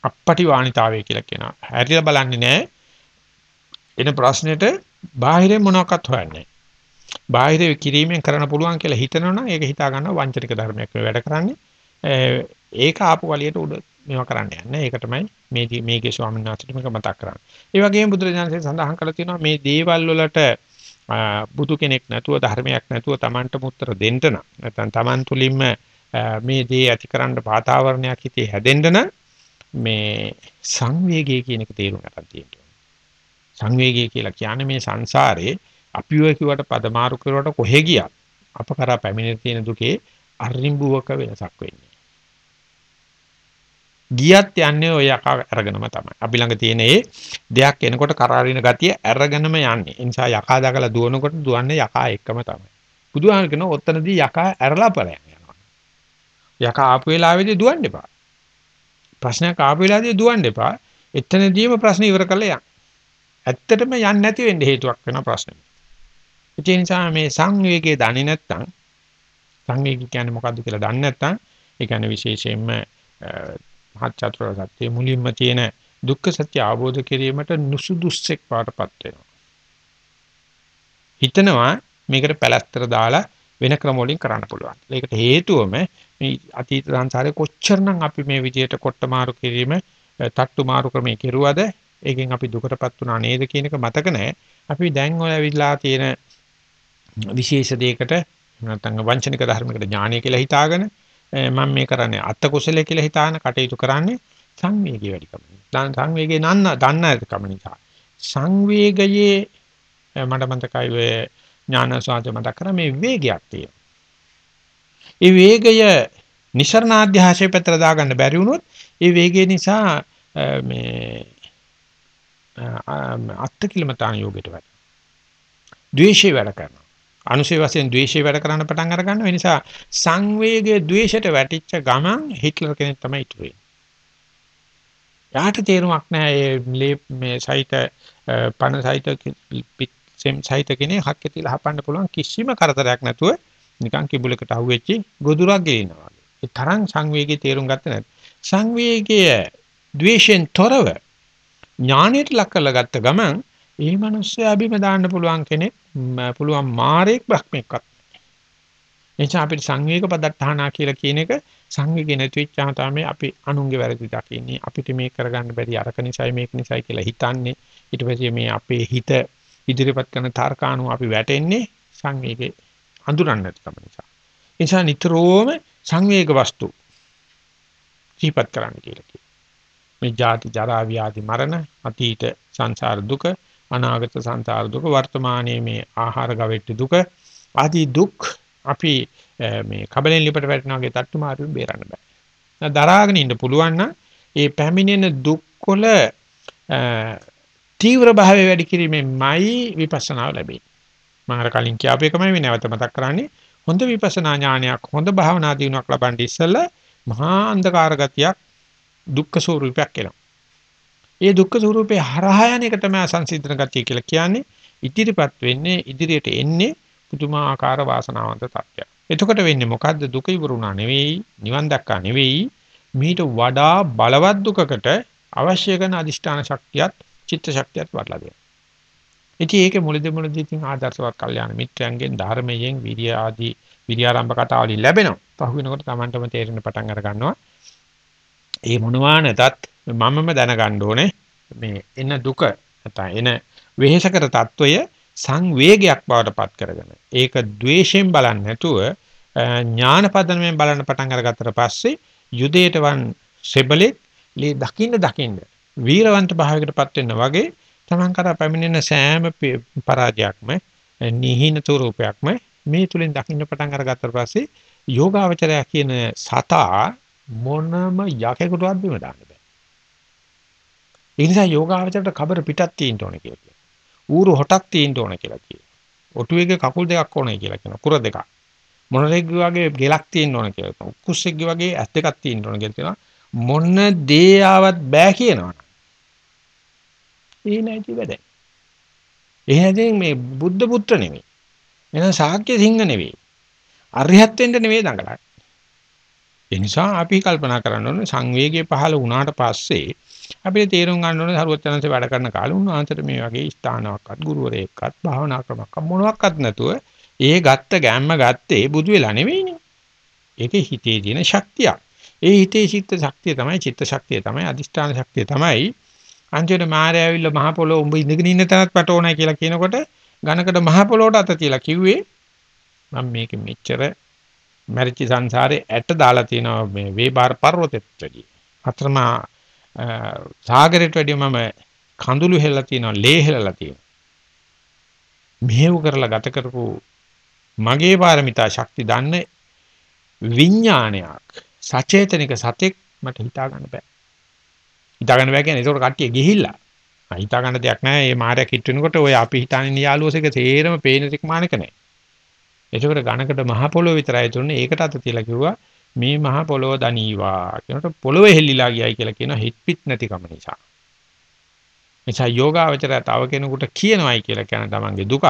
A: අපපටි වාණිතාවය කියලා කියනවා. හැරිලා බලන්නේ නැහැ. එන ප්‍රශ්නෙට බාහිරෙන් මොනවක්වත් හොයන්නේ බාහිර කිරීමෙන් කරන්න පුළුවන් කියලා හිතනවනම් ඒක හිතා ගන්න වංචනික ධර්මයක් වැඩ කරන්නේ. ඒක ආපු වලියට උඩ මේවා කරන්න යන්නේ. ඒක තමයි මේ මේකේ ස්වාමීන් වහන්සේට මේක මතක් කරන්නේ. ඒ වගේම බුදුරජාණන්සේ සඳහන් කළා තියෙනවා මේ දේවල් වලට බුදු කෙනෙක් නැතුව ධර්මයක් නැතුව Tamanට මුත්තර දෙන්න නම් නැත්නම් Taman තුලින්ම මේ දේ ඇතිකරන්න වාතාවරණයක් හිතේ හැදෙන්න නම් මේ සංවේගය කියන එක තේරුම් ගන්න තියෙනවා. සංවේගය කියලා කියන්නේ මේ සංසාරේ අපිව කිව්වට පදමාරු කරුවට කොහෙ ගියා අප කරා පැමිණෙන තියෙන දුකේ අරිඹුවක වෙනසක් වෙන්නේ. ගියත් යන්නේ ඔය යකා අරගෙනම තමයි. අපි ළඟ තියෙන ඒ දෙයක් එනකොට කරාරින ගතිය අරගෙනම යන්නේ. ඒ නිසා යකා දකලා දුවනකොට දුවන්නේ යකා එක්කම තමයි. බුදුහාම කියන ඔතනදී යකා ඇරලා ඵලයන් යනවා. යකා ආපු වෙලාවේදී දුවන්න එපා. ප්‍රශ්නයක් ආපු වෙලාවේදී දුවන්න එපා. එතනදීම ප්‍රශ්න ඉවර කරලා යන්න. ඇත්තටම යන්නේ නැති වෙන්න හේතුවක් වෙන ප්‍රශ්නේ. ඒ නිසා මේ සංවේගයේ දන්නේ නැත්නම් සංවේගය කියන්නේ මොකද්ද කියලා දන්නේ නැත්නම් ඒ කියන්නේ විශේෂයෙන්ම මහත් චතුරාර්ය සත්‍ය මුලින්ම තියෙන දුක්ඛ සත්‍ය අවබෝධ කිරීමට නුසුදුස්සෙක් පාටපත් වෙනවා. හිතනවා මේකට පැලැස්තර දාලා වෙන ක්‍රම වලින් කරන්න පුළුවන්. ඒකට හේතුවම මේ අතීත සංසාරේ කොච්චරනම් අපි මේ විදියට කොට්ට මාරු කිරීම, තට්ටු මාරු ක්‍රමයේ කෙරුවද ඒකෙන් අපි දුකටපත් වුණා නේද කියන එක මතක නැහැ. අපි දැන් ඔය ඇවිල්ලා තියෙන විශේෂ දෙයකට නැත්නම් වංචනික ධර්මයකට ඥානය කියලා හිතාගෙන Eh, මම මේ කරන්නේ අත්ත කුසලයේ කියලා හිතාන කටයුතු කරන්නේ සංවේගය වැඩිකම. දැන් සංවේගය නන්න දන්න කම නිසා. සංවේගයේ eh, මට මතකයි ඔය ඥානසාද මතක කර මේ වේගයක් තියෙනවා. ඒ වේගය නිසරණාධ්‍යාශය පැත්තට දාගන්න බැරි වුණොත් ඒ වේගය නිසා eh, මේ අත්ති කිලමතාන යෝගයට වැඩ. ද්වේෂය වැඩ කරනවා. අනුශේ වශයෙන් ද්වේෂය වැඩ කරන්න පටන් අර ගන්නවා. ඒ නිසා සංවේගයේ ද්වේෂයට වැටිච්ච ගමන් හිට්ලර් කෙනෙක් තමයි ඉතුරු වෙන්නේ. යාට තේරුමක් නැහැ මේ සහිත පණ සහිත සෙම් සහිත කෙනෙක් හක්කේ තියලා හපන්න පුළුවන් කිසිම කරදරයක් නැතුව නිකන් කිඹුලකට අහුවෙච්චි ගොදුරක් ගෙලිනවා වගේ. ඒ තරම් සංවේගයේ තේරුම් ගත්තේ නැත්. සංවේගය ද්වේෂෙන් තොරව ඥාණයට ලක් කරලා ගත්ත ගමන් ඒ මිනිස්සයා අභිම දාන්න පුළුවන් කෙනෙක් පුළුවන් මාරේක් බ්‍රහ්මෙක්වත්. එනිසා අපිට සංවේග පදත්තානා කියලා කියන එක සංවේගය නැති වෙච්චාම තමයි අපි අනුන්ගේ වැරදි දකින්නේ. අපිට මේක කරගන්න බැරි අරක නිසයි මේක නිසයි කියලා හිතන්නේ. ඊට පස්සේ මේ අපේ හිත ඉදිරිපත් කරන තර්කාණු අපි වැටෙන්නේ සංවේගේ අඳුරන්නේ නැතිකම නිසා. ඒ නිසා නිතරම සංවේග වස්තු ජීපත් කරන්න කියලා කියනවා. මේ ජාති ජරා ව්‍යාධි මරණ අතීත සංසාර දුක අනාගත සංසාර දුක වර්තමානයේ මේ ආහාර ගවෙට්ටි දුක ආදී දුක් අපි මේ කබලෙන් ලිපට වැටෙනා වගේ තට්ටු මාරුවෙන් බේරන්න බෑ. දරාගෙන ඉන්න පුළුවන් නම් ඒ පැමිණෙන දුක් වල තීව්‍ර භාවය වැඩි කිරීමෙන්මයි විපස්සනාව ලැබෙන්නේ. මම අර කලින් කියපු එකමයි මේ නැවත මතක් කරන්නේ. හොඳ විපස්සනා ඥානයක් හොඳ භාවනා දිනුවක් ලබන්න ඉස්සෙල්ලා මහා අන්ධකාර ගතියක් දුක්ඛ ස්වරූපයක් එනවා. ඒ දුක්ඛ ස්වරූපේ හරහා යන එක තමයි සංසිද්ධන ගතිය කියලා කියන්නේ. ඉදිරිපත් වෙන්නේ ඉදිරියට එන්නේ පුදුමාකාර වාසනාවන්ත තත්ත්වයක්. එතකොට වෙන්නේ මොකද්ද දුක ඉවරුණා නෙවෙයි නිවන් දැක්කා නෙවෙයි මීට වඩා බලවත් දුකකට අවශ්‍ය කරන අදිෂ්ඨාන ශක්තියත් චිත්ත ශක්තියත් වඩලා දෙනවා. ඉතින් ඒකේ මුලදී මුලදී ඉතින් ආදර්ශවත් කල්යාණ මිත්‍රයන්ගෙන් ධර්මයෙන් විරිය ආදී විරියාරම්භ කතාවලින් ලැබෙනවා. පහු වෙනකොට Tamanටම තේරෙන පටන් අර ගන්නවා. ඒ මොනවා නැතත් මමම දැනගන්න ඕනේ. මේ එන දුක නැත්නම් එන වෙහෙසකර తত্ত্বය සංවේගයක් බවට පත් කරගෙන. ඒක द्वේෂයෙන් බලන්නේ නැතුව ඥානපදනමෙන් බලන්න පටන් අරගත්තට පස්සේ යුදයට වන් සෙබලෙක් ලී දකින්න දකින්න වීරවන්ත භාවයකටපත් වෙන්න වගේ තමන් කරා පැමිණෙන සෑම පරාජයක්ම නිහිනතු රූපයක්ම මේ තුලින් දකින්න පටන් අරගත්තට පස්සේ යෝගාවචරය කියන සතා මොනම යකෙකුටවත් බිම දාන්න ඒ නිසා යෝගාවචරයට කබර පිටක් තියෙන්න ඕනේ කියලා කියනවා. ඌරු හොටක් තියෙන්න ඕනේ කියලා කියනවා. ඔටුවේගේ කකුල් දෙකක් ඕනේ කියලා කියනවා. කුර දෙකක්. මොනරෙග්ගේ වගේ ගෙලක් තියෙන්න ඕනේ කියලා කියනවා. කුස්සෙක්ගේ වගේ ඇස් දෙකක් තියෙන්න ඕනේ කියලා කියනවා. මොන දේ ආවත් බෑ කියනවා. ඒ නැති වැඩ. එහෙනම් මේ බුද්ධ පුත්‍ර නෙමෙයි. එහෙනම් ශාක්‍ය සිංහ නෙවෙයි. අරිහත් වෙන්න නෙවෙයි දඟලන්නේ. ඒ නිසා අපි කල්පනා කරන්න ඕනේ සංවේගය පහළ වුණාට පස්සේ අපිට තේරුම් ගන්න ඕනේ හරුවචනන්සේ වැඩ කරන කාලේ උන්වහන්සේට මේ වගේ ස්ථානාවක්වත් ගුරුවරයෙක්වත් භාවනා ක්‍රමයක් මොනවත් නැතුව ඒ ගත්ත ගැම්ම ගත්තේ බුදු වෙලා නෙවෙයිනේ. ඒකේ හිතේ තියෙන ශක්තියක්. ඒ හිතේ චිත්ත ශක්තිය තමයි චිත්ත ශක්තිය තමයි අදිෂ්ඨාන ශක්තිය තමයි අන්තිමට මාරය ඇවිල්ලා මහ පොළොව උඹ ඉඳගෙන ඉන්න තැනත් පටෝනයි කියලා කියනකොට ඝනකට මහ පොළොවට අත තියලා කිව්වේ මම මේක මෙච්චර මැරිච්ච සංසාරේ ඇට දාලා තියෙනවා මේ වේබාර පර්වතෙත් වැඩි. අතරමා සාගරයට වැඩිය මම කඳුළු හෙලලා තියෙනවා ලේ හෙලලා තියෙනවා. මෙහෙව කරලා ගත කරපු මගේ පාරමිතා ශක්ති දන්න විඥානයක් සචේතනික සතෙක් මට හිතා ගන්න බෑ. හිතා ගන්න බෑ කියන්නේ ඒකට කට්ටිය ගිහිල්ලා. හිතා ගන්න දෙයක් නැහැ. මේ මායя කිට් වෙනකොට ඔය අපි හිතන්නේ යාළුවෝසක තේරම පේන තික මානක නැහැ. ඒකට ඝනකට මහ පොළොව විතරයි තුනේ. ඒකට අත තියලා කිව්වා මේ මහ පොළොව දනීවා. කියනකොට පොළොවේ හෙල්ලිලා ගියයි කියලා කියන හිට්පිට නැතිකම නිසා. නිසා යෝගාවචරය තව කෙනෙකුට කියනවායි කියලා කියන තමන්ගේ දුකක්.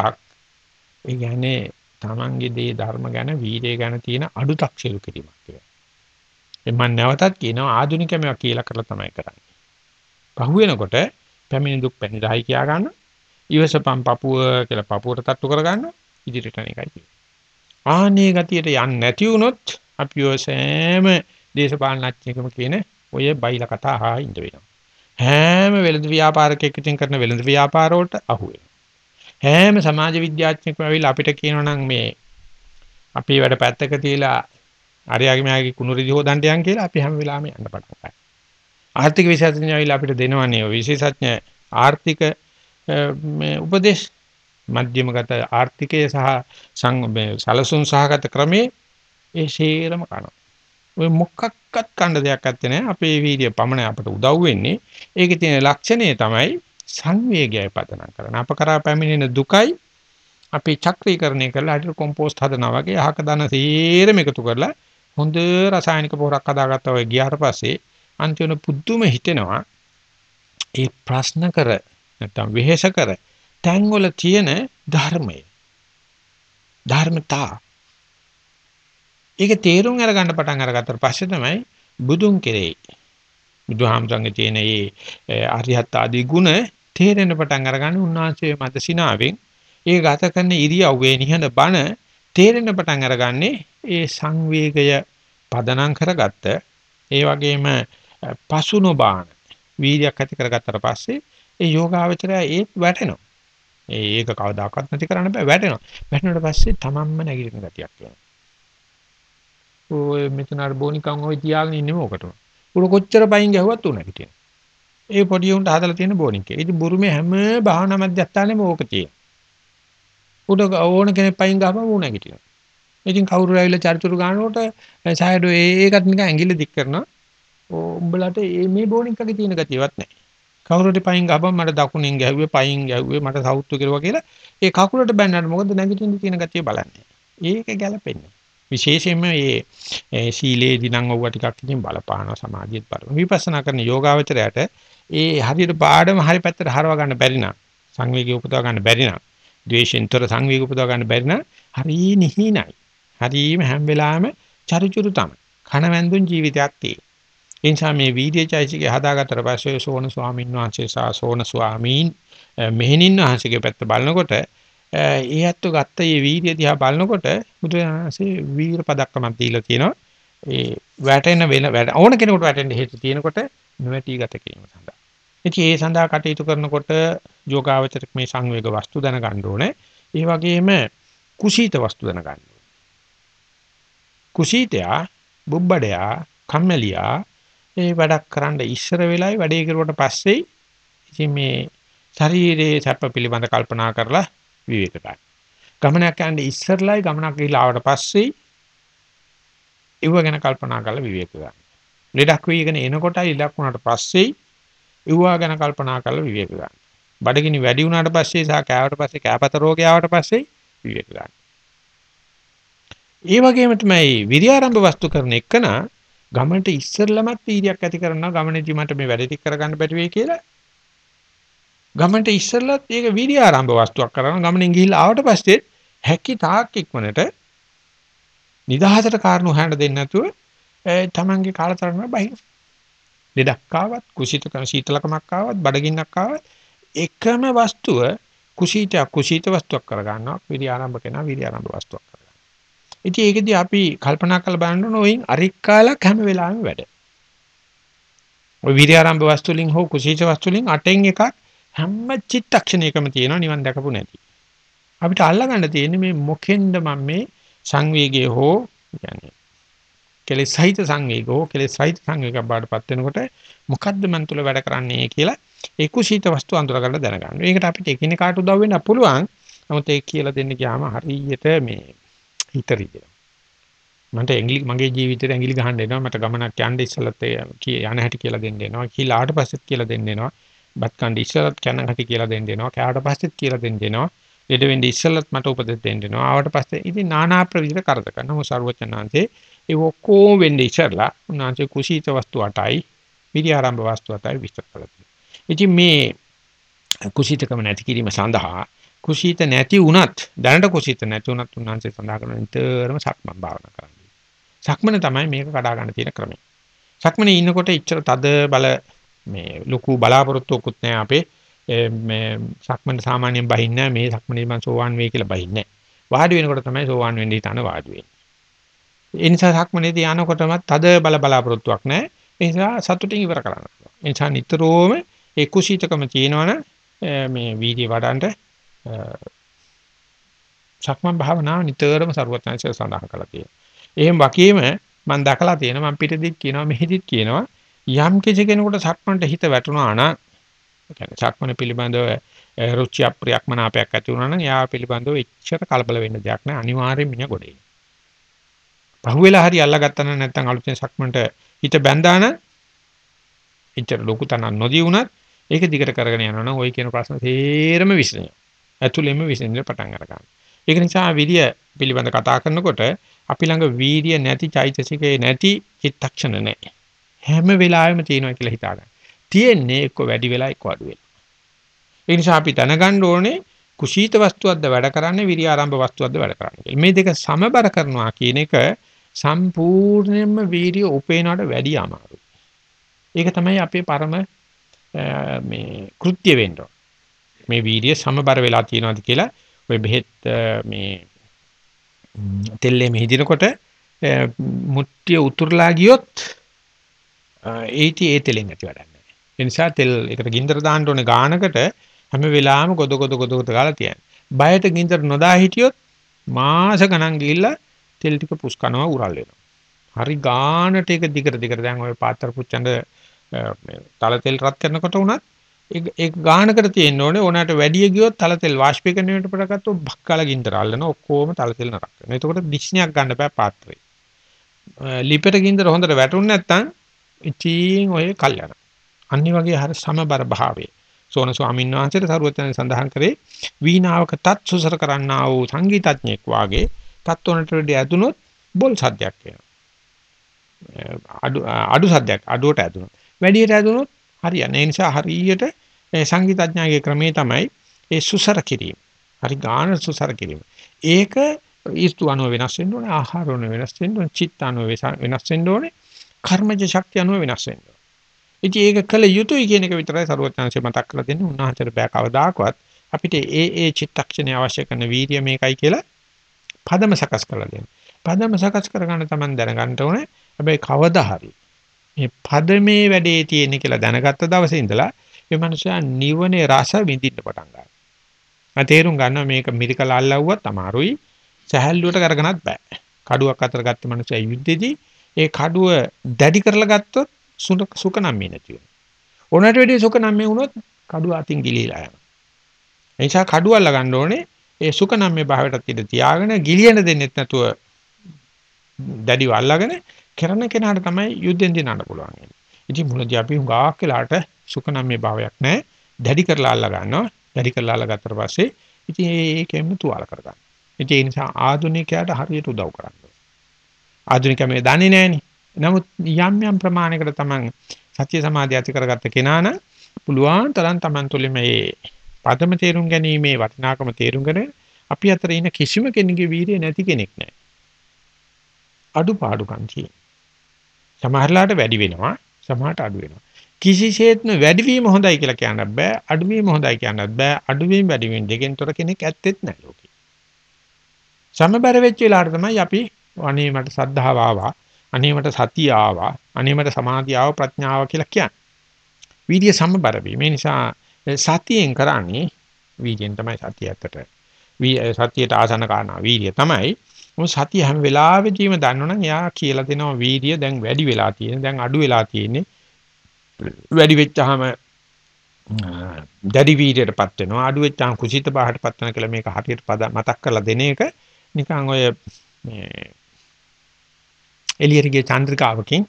A: ඒ කියන්නේ තමන්ගේ දේ ධර්ම ගැන වීර්යය ගැන තියෙන අඩුතක් සිදු කිරීමක් කියලා. මම නැවතත් කියනවා ආධුනිකයම කියලා කරලා තමයි කරන්නේ. පහු වෙනකොට පැමිණි දුක් පැනිරයි කියා ගන්න. ඊවසපම් පපුව කියලා පපුවට තට්ටු කර ගන්න. ඉදිරියට යන එකයි කියන්නේ. ආනේ ගතියට යන්නේ නැති වුණොත් අපි ඔය සෑම දේශපාලනඥයෙක්ම කියන ඔය බයිලා කතා අහා ඉඳ වෙනවා. හැම වෙළඳ ව්‍යාපාරකයෙක්කින් කරන වෙළඳ ව්‍යාපාර වලට අහු වෙනවා. හැම සමාජ විද්‍යාඥයෙක්ම ඇවිල්ලා අපිට කියනවා නම් මේ අපේ වැඩ පැත්තක තියලා අරයාගේ මෙයාගේ කුණුරිදි හොදන්න යන් කියලා අපි හැම වෙලාවෙම යන්න පටන් ගන්නවා. ආර්ථික විශේෂඥයෝ ඇවිල්ලා අපිට දෙනවනේ විශේෂඥ ආර්ථික මේ උපදේශ මධ්‍යමගත ආර්ථිකය සහ සලසුන් සහගත ක්‍රමේ ඒ ශේරම කරනවා. ඔය මොකක්වත් කන්න දෙයක් නැත්තේ නෑ. අපේ වීර්ය පමණ අපට උදව් වෙන්නේ. ඒකේ තියෙන ලක්ෂණය තමයි සංවේගයයි පදනම් කරන. අප කරා පැමිණෙන දුකයි අපි චක්‍රීකරණය කරලා හරියට කොම්පෝස්ට් හදනවා වගේ අහක දාන සේරම එකතු කරලා හොඳ රසායනික පොහොරක් හදාගත්තා ඔය ගියාට පස්සේ අන්තිම පුදුම හිතෙනවා ඒ ප්‍රශ්න කර නැත්තම් වෙහෙස කර තැන්වල තියෙන ධර්මය ධර්මතා ඒක තේරුම් අරගන්න පටන් අරගත්තට පස්සේ තමයි බුදුන් කෙරෙහි බුදුහාමුදුරන්ගේ තියෙන මේ අරිහත් ආදී ගුණ තේරෙන පටන් අරගන්න උන්වහන්සේ මත සිනාවෙන් ඒ ගත කරන ඉරියව්වේ නිහඬ බණ තේරෙන පටන් අරගන්නේ ඒ සංවේගය පදනම් කරගත්ත ඒ වගේම පසු නොබාන වීර්යයක් ඇති කරගත්තට පස්සේ ඒ යෝගාවචරය ඒත් වැටෙනවා. ඒක කවදාකවත් නැති කරන්න බෑ වැටෙනවා. වැටෙනට පස්සේ තමන්ම නැගිටින ගතියක් වෙනවා. ඔය මෙතන අර බොනිකම් ඔය තියාගෙන ඉන්නේ මොකටද? උර කොච්චර පයින් ගැහුවත් උන හිටියන. ඒ පොඩි උන්ට හදලා තියෙන බොනිකේ. ඉතින් බුරුමේ හැම භාවනා මධ්‍යස්ථානෙම ඕක තියෙනවා. උඩ ඕන කෙනෙක් පයින් ගහපම උන නැගිටිනවා. ඉතින් කවුරු ඇවිල්ලා චරිචුරු ගන්නකොට සායඩෝ ඒකත් නිකන් ඇඟිල්ල දික් කරනවා. උඹලට මේ බෝනික්කගේ තියෙන ගතියවත් නැහැ. කවුරුරි පයින් ගහපම මට දකුණින් ගැහුවේ පයින් ගැහුවේ මට සවුත්තු කෙරුවා කියලා ඒ කකුලට බැන්නට මොකද නැගිටින්න තියෙන ගතිය බලන්නේ. ඒක ගැලපෙන්නේ. විශේෂයෙන්ම මේ සීලේදී නම් ඔව්වා ටිකක් ඉතින් බලපානවා සමාධියත් බලන. විපස්සනා කරන යෝගාවචරයට ඒ හරියට පාඩම හරි පැත්තට හරව ගන්න බැරි නම් සංවේගය උපදව ගන්න බැරි නම් ද්වේෂෙන්තර සංවේග උපදව ගන්න බැරි නම් හරි නිහිනයි. හරිම හැම වෙලාවෙම චරිචුරු තමයි. කන වැන්දුන් ජීවිතයක් තියෙන. ඒ නිසා මේ වීර්යචෛසිකේ හදාගත්තට පස්සේ සෝන ස්වාමීන් වහන්සේ සහ සෝන ස්වාමීන් මෙහෙණින් වහන්සේගේ පැත්ත බලනකොට ඒ ඇත්ත ගත්ත මේ වීර්ය දිහා බලනකොට බුදුරජාණන්සේ වීර පදක්කමක් දීලා තියෙනවා. ඒ වැටෙන වෙන ඕන කෙනෙකුට වැටෙන්න හේතු තියෙනකොට නොවැටි ගත කිරීම සඳහා. ඉතින් ඒ සඳහා කටයුතු කරනකොට යෝගාවචරක මේ සංවේග වස්තු දැනගන්න ඕනේ. ඒ වගේම කුසීත වස්තු දැනගන්න ඕනේ. කුසීතයා, බුබ්බඩයා, කම්මැලියා ඒ වැඩක් කරන්න ඉස්සර වෙලාවේ වැඩේ කරුවට පස්සේ ඉතින් මේ ශරීරයේ සැප පිළිබඳ කල්පනා කරලා විවේක ගන්න. ගමනක් යන්නේ ඉස්සරලයි ගමනක් ගිහිලා ආවට පස්සේ ඉව ගැන කල්පනා කරලා විවේක ගන්න. ලෙඩක් වීගෙන එනකොටයි ඉලක්ක වුණාට පස්සේ ඉවවා ගැන කල්පනා කරලා විවේක ගන්න. බඩගිනි වැඩි වුණාට පස්සේ සහ කෑවට පස්සේ කෑපත රෝගය ආවට පස්සේ විවේක ගන්න. ඒ වගේම තමයි විරියාරම්භ වස්තු කරන එකනා ගමනට ඉස්සෙල්ලමත් වීර්යයක් ඇති කරනවා ගමනේදී මට මේ වැඩ ටික කරගන්න බැරි වෙයි කියලා ගමනට ඉස්සෙල්ලත් ඒක වීර්ය ආරම්භ වස්තුවක් කරනවා. ගමනෙන් ගිහිල්ලා ආවට පස්සේ හැකි තාක් ඉක්මනට නිදහසට කාරණු හොයන්න දෙන්නේ නැතුව තමන්ගේ කාලතරණ බහින ලෙඩක් ආවත් කුසීත සීතලකමක් ආවත් බඩගින්නක් ආවත් එකම වස්තුව කුසීත කුසීත වස්තුවක් කරගන්නවා. වීර්ය ආරම්භ කරනවා වීර්ය ආරම්භ වස්තුවක් ඉතින් ඒකෙදි අපි කල්පනා කරලා බලන්න ඕන ඔයින් අරික් කාලක් හැම වෙලාවෙම වැඩ. ඔය විරියාරම්භ වස්තු වලින් හෝ කුසීත වස්තු වලින් අටෙන් එකක් හැම චිත්තක්ෂණයකම තියෙනවා නිවන් දැකපු නැති. අපිට අල්ලගන්න තියෙන්නේ මේ මොකෙන්ද මම මේ සංවේගය හෝ කියන්නේ කෙලෙස් සහිත සංවේගෝ කෙලෙස් සහිත සංවේගයක් බාටපත් වෙනකොට මොකද්ද මන් තුල වැඩ කරන්නේ කියලා ඒ කුසීත වස්තු අඳුරගන්න දැනගන්න. ඒකට අපිට එකිනෙකාට උදව් වෙන්න පුළුවන්. නමුත් ඒක කියලා දෙන්න ගියාම හරියට මේ හිතරිද. මන්ට ඇඟිලි මගේ ජීවිතේට ඇඟිලි ගහන්න එනවා මට ගමනක් යන්න ඉස්සලත් යන හැටි කියලා දෙන්න එනවා. කියලා ආට පස්සෙත් කියලා දෙන්න එනවා. බත් කන්න ඉස්සලත් කන හැටි කියලා දෙන්න එනවා කෑවට පස්සෙත් කියලා දෙන්න එනවා ළඩ වෙන්න ඉස්සලත් මට උපදෙස් දෙන්න එනවා ආවට පස්සේ ඉතින් নানা ප්‍රවිධ කරද කරනවා සර්වචනාන්තේ ඒ ඔක්කොම වෙන්නේ ඉස්සලා උන්වහන්සේ කුසීත වස්තු 8යි විරි ආරම්භ වස්තු 8යි විස්තර කළා. ඉතින් මේ කුසීතකම නැති කිරීම සඳහා කුසීත නැති වුණත් දැනට කුසීත නැති වුණත් උන්වහන්සේ සඳහා කරන නිතරම සක්මන් භාවනා කරන්නේ. සක්මන තමයි මේක කඩා ගන්න තියෙන ක්‍රමය. සක්මනේ ඉන්නකොට ඉච්චර තද බල මේ ලොකු බලාපොරොත්තුකුත් නැහැ අපේ. මේ සක්මන සාමාන්‍යයෙන් බහින්නේ මේ සක්මනේ මං සෝවාන් වෙයි කියලා බහින්නේ වාඩි වෙනකොට තමයි සෝවාන් වෙන්න හිතන වාඩි වෙන්නේ. ඒ නිසා සක්මනේදී යනකොටම තද බල බලාපොරොත්තුවක් නැහැ. ඒ නිසා සතුටින් ඉවර කරන්න ඒ නිසා නිතරම ඒ කුසීතකම තියෙනවනේ මේ වීර්ය වඩන්න සක්මන් භාවනාව නිතරම සරුවත්ංශය සඳහන් කරලා තියෙනවා. එහෙම වකීම මම දැකලා තියෙනවා මම පිටදිත් කියනවා මෙහිදිත් කියනවා. යම් කිසි කෙනෙකුට සක්මන්ට හිත වැටුණා නම් කියන්නේ සක්මන පිළිබඳව රුචි අප්‍රියක් මනාපයක් ඇති වුණා නම් යා පිළිබඳව එච්චර කලබල වෙන්න දෙයක් නැහැ අනිවාර්යයෙන් මිනිහ ගොඩේ. පහුවෙලා හරි අල්ලගත්තා නම් නැත්නම් අලුතෙන් සක්මන්ට හිත බැඳාන එච්චර ලොකු තනක් නොදී වුණත් ඒක දිගට කරගෙන යනවා නම් ওই කියන ප්‍රශ්න තේරම විසඳෙනවා. ඇතුළෙම විසඳෙන්න පටන් අරගන්නවා. ඒක නිසා විරිය පිළිබඳ කතා කරනකොට අපි ළඟ වීර්ය නැති චෛතසිකේ නැති චිත්තක්ෂණ නැහැ. හැම වෙලාවෙම තියෙනවා කියලා හිතාගන්න. තියෙන්නේ එක්ක වැඩි වෙලා එක්ක අඩු වෙලා. ඒ නිසා අපි දැනගන්න ඕනේ කුසීත වස්තුවක්ද වැඩ කරන්නේ විරිය ආරම්භ වස්තුවක්ද වැඩ කරන්නේ. මේ දෙක සමබර කරනවා කියන එක සම්පූර්ණයෙන්ම වීර්ය උපේනවට වැඩි අමාරුයි. ඒක තමයි අපේ පරම මේ කෘත්‍ය වෙන්න මේ වීර්ය සමබර වෙලා තියෙනවාද කියලා ඔය බෙහෙත් මේ තෙල්ලේ මෙහිදිනකොට මුට්ටිය උතුරලා ගියොත් ඒටි ඒ තෙලෙන් ඇති වැඩක් නැහැ. ඒ නිසා තෙල් එකට ගින්දර දාන්න ඕනේ ගානකට හැම වෙලාවෙම ගොඩ ගොඩ ගොඩ ගොඩ ගාලා තියන්නේ. බයට ගින්දර නොදා හිටියොත් මාස ගණන් ගිහිල්ලා තෙල් ටික පුස් කරනවා උරල් වෙනවා. හරි ගානට ඒක දිගට දිගට දැන් ඔය පාත්‍ර පුච්චඳ තල තෙල් රත් කරනකොට උනත් ඒක ගානකට තියෙන්න ඕනේ ඕනකට වැඩි ගියොත් තල තෙල් වාෂ්පීකරණය වෙනට පටගත්තොත් බක්කාලා ගින්දර අල්ලන ඔක්කොම තල තෙල් නරක වෙනවා. එතකොට දිස්නියක් ගන්න බෑ පාත්‍රේ. ලිපෙට ගින්දර හොඳට වැටුනේ නැත්නම් ඉතින් ඔය කල්යන. අනිත් වගේ හර සමබර භාවයේ සෝන ස්වාමීන් වහන්සේට සරුවචන සඳහන් කරේ වීණාවක තත් සුසර කරන්නා වූ සංගීතඥෙක් වාගේ තත්වනට වැඩි ඇදුනොත් බොල් සද්දයක් වෙනවා. අඩු අඩු සද්දයක් අඩුවට ඇදුනොත් වැඩියට ඇදුනොත් හරියන්නේ. ඒ නිසා හරියට සංගීතඥාගේ ක්‍රමේ තමයි ඒ සුසර කිරීම. හරි ගාන සුසර කිරීම. ඒක ඊස්තු අනුව වෙනස් වෙන්න ඕනේ, ආහාර අනුව වෙනස් වෙන්න ඕනේ, චිත්ත අනුව වෙනස් වෙන්න ඕනේ, කර්මජ ශක්තිය අනුව වෙනස් වෙන්න ඕනේ. ඉතින් ඒක කළ යුතුයි කියන එක විතරයි සරුවචාන්සේ මතක් කරලා දෙන්නේ. උන්වහන්සේට බෑ කවදාකවත් අපිට ඒ ඒ චිත්තක්ෂණය අවශ්‍ය කරන වීර්ය මේකයි කියලා පදම සකස් කරලා දෙන්න. පදම සකස් කරගන්න තමයි දැනගන්න ඕනේ. හැබැයි කවදා හරි මේ පදමේ වැඩේ තියෙන කියලා දැනගත්ත දවසේ ඉඳලා මේ මනුස්සයා නිවනේ රස විඳින්න පටන් ගන්නවා. මම තේරුම් ගන්නවා මේක මිරිකල අල්ලවුවත් අමාරුයි. සහැල්ලුවට කරගන්නත් බෑ. කඩුවක් අතර ගත්ත මනුස්සයා යුද්ධෙදී ඒ කඩුව දැඩි කරලා ගත්තොත් සුඛ නම් මේ නැති වෙනවා. ඕනට වැඩි සුඛ නම් මේ වුණොත් කඩුව අතින් ගිලීලා යනවා. ඒ නිසා කඩුව අල්ල ගන්න ඕනේ ඒ සුඛ නම් මේ භාවයටත් ඉඳ තියාගෙන ගිලියන දෙන්නෙත් නැතුව දැඩිව අල්ලගෙන කරන කෙනාට තමයි යුද්ධෙන් දිනන්න පුළුවන්. ඉතින් මුලදී අපි හුඟක් වෙලාට සුඛනම්මේ භාවයක් නැහැ. දැඩි කරලා අල්ලා ගන්නවා. දැඩි කරලා අල්ලා ගත්තට පස්සේ ඉතින් ඒකෙම තුවාල කරගන්න. ඉතින් ඒ නිසා ආධුනිකයාට හරියට උදව් කරන්න. ආධුනිකයා මේ දන්නේ නැහෙනි. නමුත් යම් යම් ප්‍රමාණයකට තමන් සත්‍ය සමාධිය ඇති කරගත්ත කෙනා නම් පුළුවන් තරම් තමන් තුළ මේ පදම තේරුම් ගැනීමේ වටිනාකම තේරුම් ගන්න අපි අතර ඉන්න කිසිම කෙනෙකුගේ වීරිය නැති කෙනෙක් නැහැ. අඩුපාඩුකම් තියෙනවා. සමහරලාට වැඩි වෙනවා සමහරට අඩු වෙනවා කිසිසේත්ම වැඩිවීම හොඳයි කියලා කියන්නත් බෑ අඩුවීම හොඳයි කියන්නත් බෑ අඩුවීම වැඩිවීම දෙකෙන් තොර කෙනෙක් ඇත්තෙත් නැහැ ලෝකේ සමබර වෙච්ච වෙලාවට තමයි අපි අනේ මට සද්ධාව ආවා අනේ මට සතිය ආවා අනේ මට සමාධිය ආවා ප්‍රඥාව කියලා කියන්නේ. වීර්ය සමබර වීම. නිසා සතියෙන් කරන්නේ වීර්යෙන් තමයි සතිය ඇත්තට. සතියට ආසන කාරණා වීර්ය තමයි. මොකද සතිය හැම වෙලාවෙදීම දන්නවනම් එයා කියලා දෙනවා වීර්ය දැන් වැඩි වෙලා තියෙන දැන් අඩු වෙලා තියෙන්නේ. වැඩි වෙච්චාම දැඩි වීර්යයටපත් වෙනවා. අඩු වෙච්චාම කුසිත බාහටපත් වෙනවා කියලා මේක හරියට පද මතක් කරලා දෙන එක. නිකන් ඔය මේ එළියටගේ චන්ද්‍රිකාවකින්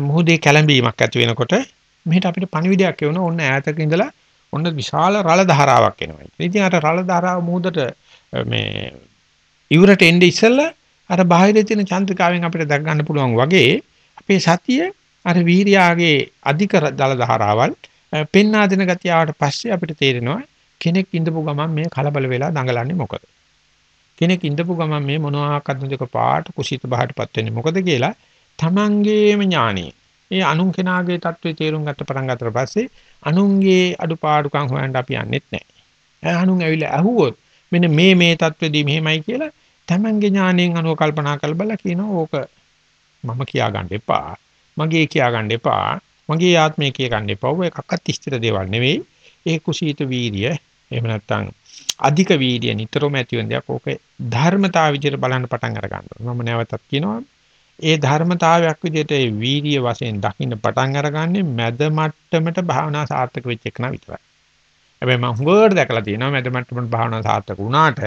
A: මුහුදේ කැළඹීමක් ඇති වෙනකොට මෙහෙට අපිට පණිවිඩයක් එවන ඕන්න ඈතක ඉඳලා ඔන්න විශාල රළ ධාරාවක් එනවා. ඉතින් අර රළ ධාරාව මුහුදට මේ ඉවරට එන්නේ ඉස්සෙල්ලා අර බාහිරේ තියෙන චන්ද්‍රිකාවෙන් අපිට දැක් ගන්න පුළුවන් වගේ අපේ සතිය අර වීර්යාගේ අධික දල ධාරාවල් පෙන්නා දෙන ගතිය ආවට පස්සේ අපිට තේරෙනවා කෙනෙක් ඉඳපු ගමන් මේ කලබල වෙලා දඟලන්නේ මොකද? කෙනෙක් ඉඳපු ගමන් මේ මොනවාක්වත් නොදක පාට කුසිත බහටපත් වෙන්නේ මොකද කියලා තමන්ගේම ඥානෙ. ඒ අනුන් කෙනාගේ தત્ත්වේ තේරුම් ගත්ත පටන් ගත්තට පස්සේ අනුන්ගේ අඩුපාඩුකම් හොයන්න අපි යන්නෙත් නැහැ. අනුන් ඇවිල්ලා අහුවොත් මෙන්න මේ මේ தત્ත්වේදී මෙහෙමයි කියලා තමන්ගේ ඥාණයෙන් අනුව කල්පනා කරලා කියනවා ඕක මම කියා ගන්න එපා. මගේ කියා ගන්න එපා. මගේ ආත්මය කියා ගන්න එපා. ඔය එකක්වත් ස්ථිර දේවල් නෙවෙයි. ඒ කුසීත වීර්ය එහෙම නැත්නම් අධික වීර්ය නිතරම ඇති වෙන දෙයක්. ඕක ධර්මතාව විදිහට බලන්න පටන් අර ගන්නවා. මම නැවතත් කියනවා ඒ ධර්මතාවයක් විදිහට ඒ වීර්ය වශයෙන් දකින්න පටන් අරගන්නේ මැද මට්ටමට භාවනා සාර්ථක වෙච්ච එක නා විතරයි. හැබැයි මම හුඟවට දැකලා තියෙනවා මැද මට්ටමට භාවනා සාර්ථක වුණාට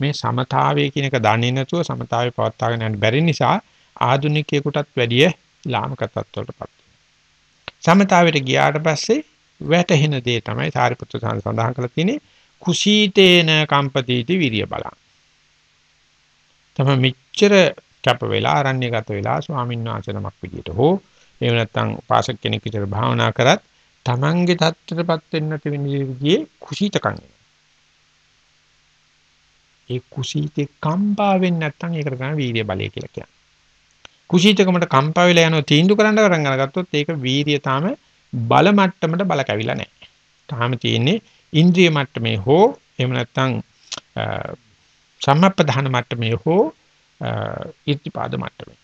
A: මේ සමතාවය කියන එක දන්නේ නැතුව සමතාවය පවත්වාගෙන යන්න බැරි නිසා ආධුනිකයෙකුටත් වැඩිය ලාමක තත්ත්වවලටපත් සමතාවයට ගියාට පස්සේ වැටහෙන දේ තමයි සාරිපුත්‍ර සඳහන් කරලා තියෙන්නේ කුසීතේන කම්පතිති විරිය බලං. තම මෙච්චර කැප වෙලා ආරණ්‍යගත වෙලා ස්වාමීන් වහන්සේ නමක් විදියට හෝ එහෙම නැත්නම් උපාසක කෙනෙක් විදියට භාවනා කරත් Tamange தත්තරපත් වෙන්නට වෙන විදිහේ කුසීතකම් ඒ කුසීතේ කම්පා වෙන්නේ නැත්නම් ඒකට තමයි වීර්ය බලය කියලා කියන්නේ. කුසීතකමට කම්පා වෙලා යනවා තීන්දුව කරන්න කරන් අරගත්තොත් ඒක වීර්ය තාම බල මට්ටමට බල කැවිලා නැහැ. තාම තියෙන්නේ ඉන්ද්‍රිය මට්ටමේ හෝ එහෙම නැත්නම් සම්මප්පදාන මට්ටමේ හෝ ඉර්තිපාද මට්ටමේ.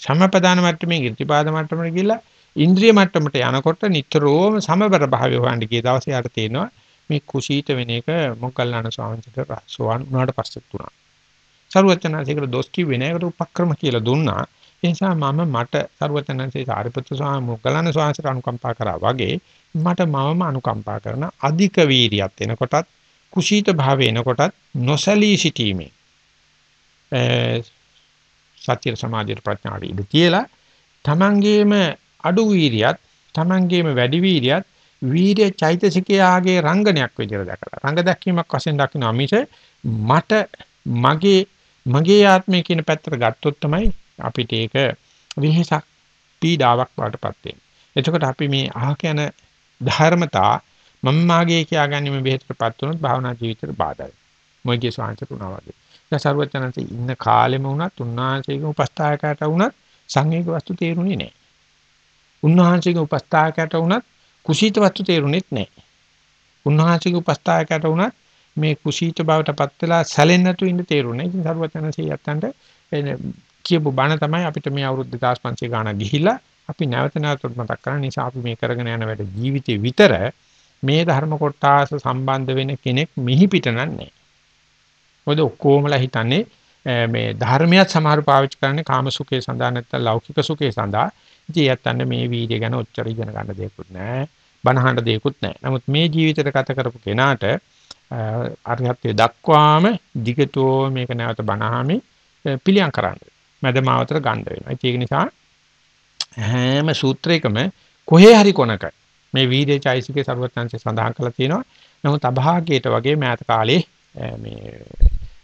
A: සම්මප්පදාන මට්ටමේ ඉර්තිපාද මට්ටමට ගිහිල්ලා ඉන්ද්‍රිය මට්ටමට යනකොට නිතරම සමබර භාවය හොයන්න ගිය දවසේ යාට තේනවා මේ කුසීත වෙන එක මොග්ගල්ලාන ස්වාමීන් වහන්සේට සෝවන් වුණාට පස්සෙත් උනා. සරුවචනාංශයකට දොස් කිව්වේ නෑ ඒකට උපක්‍රම කියලා දුන්නා. ඒ නිසා මම මට සරුවචනාංශයේ සාරිපුත්‍ර ස්වාමීන් මොග්ගල්ලාන ස්වාමීන්ට අනුකම්පා කරා වගේ මට මමම අනුකම්පා කරන අධික වීරියක් එනකොටත් කුසීත භාවය එනකොටත් නොසලී සිටීමේ සත්‍ය සමාධියට ප්‍රඥාට ඉඳ කියලා තමන්ගේම අඩු වීරියත් තමන්ගේම වැඩි වීරියත් වීර්ය චෛතසිකයාගේ රංගනයක් විදිහට දැකලා රංග දැක්වීමක් වශයෙන් දකිනවා මිස මට මගේ මගේ ආත්මය කියන පැත්තට ගත්තොත් තමයි අපිට ඒක විහිසක් පීඩාවක් වඩටපත් වෙන්නේ. එතකොට අපි මේ අහක යන ධර්මතා මම මාගේ කියාගන්නේ මේ බෙහෙතටපත් වුණොත් භාවනා ජීවිතේට බාධායි. මොයිගේ ස්වාංශට උනා වගේ. දැන් සරුවචනන්සේ ඉන්න කාලෙම වුණත් උන්වහන්සේගේ උපස්ථායකයට වුණත් සංවේග වස්තු තේරුණේ නැහැ. උන්වහන්සේගේ උපස්ථායකයට වුණත් කුසීත වස්තු තේරුණෙත් නැහැ. උන්වහන්සේගේ උපස්ථායකයට වුණත් මේ කුසීත බවටපත් වෙලා සැලෙන්නේ නැතු ඉන්න තේරුණේ. ඉතින් සරුවචනන්සේ යත්තන්ට කියපු බණ තමයි අපිට මේ අවුරුදු 2500 ගාණක් ගිහිලා අපි නැවත නැවතත් මතක් කරන නිසා අපි මේ කරගෙන යන වැඩ ජීවිතේ විතර මේ ධර්ම කොටාස සම්බන්ධ වෙන කෙනෙක් මිහි පිට නන්නේ. මොකද ඔක්කොමලා හිතන්නේ මේ ධර්මයක් සමහර පාවිච්චි කරන්නේ කාම සුඛේ සඳහා නැත්නම් ලෞකික සුඛේ සඳහා. ඉතින් යත්තන්න මේ වීර්ය ගැන ඔච්චර ඉගෙන ගන්න දෙයක්වත් නැහැ. බනහන්න දෙයක්වත් නැහැ. නමුත් මේ ජීවිතේට ගත කරපු කෙනාට අරිහත්ත්වයට දක්වාම දිගටෝ මේක නැවත බනහමි පිළියම් කරන්න. මැදමාවතර ගන්න වෙනවා. ඒක නිසා හැම සූත්‍රයකම කොහේ හරි කොනකයි මේ වීර්ය චෛසිකේ සරුවත්ංශය සඳහන් කරලා තියෙනවා. නමුත් අභාගයට වගේ මෑත කාලේ මේ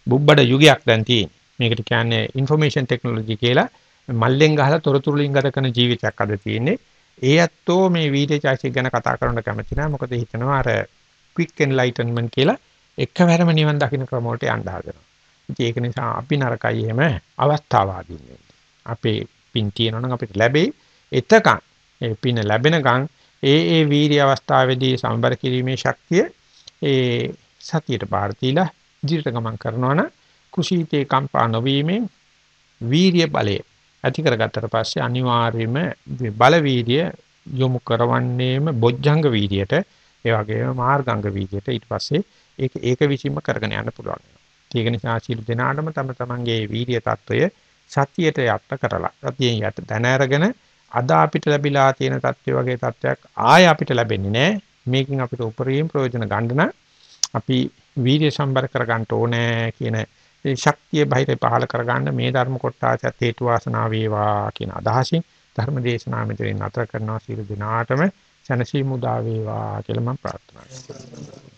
A: බුබ්බඩ යුගයක් දැන් තියෙන. මේකට කියන්නේ ইনফরমේෂන් ටෙක්නොලොජි කියලා මල්ලෙන් ගහලා තොරතුරු වලින් ගත කරන ජීවිතයක් අද තියෙන්නේ. ඒ ඇත්තෝ මේ වීර්ය චෛසික ගැන කතා කරන්න කැමති නැහැ. මොකද හිතනවා අර quick enlightenment කියලා එකවරම නිවන් දකින්න ක්‍රම වලට යන්න හදනවා. ඉතින් ඒක නිසා අපි නරකයි එහෙම අවස්ථාවාදීන් වෙන්නේ. අපේ පින් තියෙනවනම් අපිට ලැබෙයි. එතකන් ඒ පින් ලැබෙනකන් ඒ ඒ වීර්ය අවස්ථාවේදී සම්බර කිරීමේ ශක්තිය ඒ සතියට බාර දීලා ඉදිරියට ගමන් කරනවනම් කුසීතේ කම්පා නොවීමෙන් වීර්ය බලය ඇති කරගත්තට පස්සේ අනිවාර්යයෙන්ම බල වීර්ය යොමු කරවන්නේම බොජ්ජංග වීර්යයට ඒ වගේම මාර්ගංග වීර්යයට ඊට පස්සේ ඒක ඒක විසීම කරගෙන යන්න පුළුවන්. ඒක නිසා සීල දෙනාටම තම තමන්ගේ වීර්ය తত্ত্বය සතියට යට කරලා සතියෙන් යට දැන අරගෙන අද අපිට ලැබිලා තියෙන தත්ත්වය වගේ தත්ත්වයක් ආය අපිට ලැබෙන්නේ නැහැ. මේකෙන් අපිට උපරිම ප්‍රයෝජන ගන්න අපි වීර්ය සම්බර කර ගන්න ඕනේ කියන ඒ ශක්තිය බහිර පහල කරගන්න මේ ධර්ම කොටසත් හේතු වාසනා වේවා කියන අදහසින් ධර්ම දේශනාව මෙතනින් නතර කරනවා සියලු දිනාටම සනසීමු දා වේවා කියලා මම ප්‍රාර්ථනා කරනවා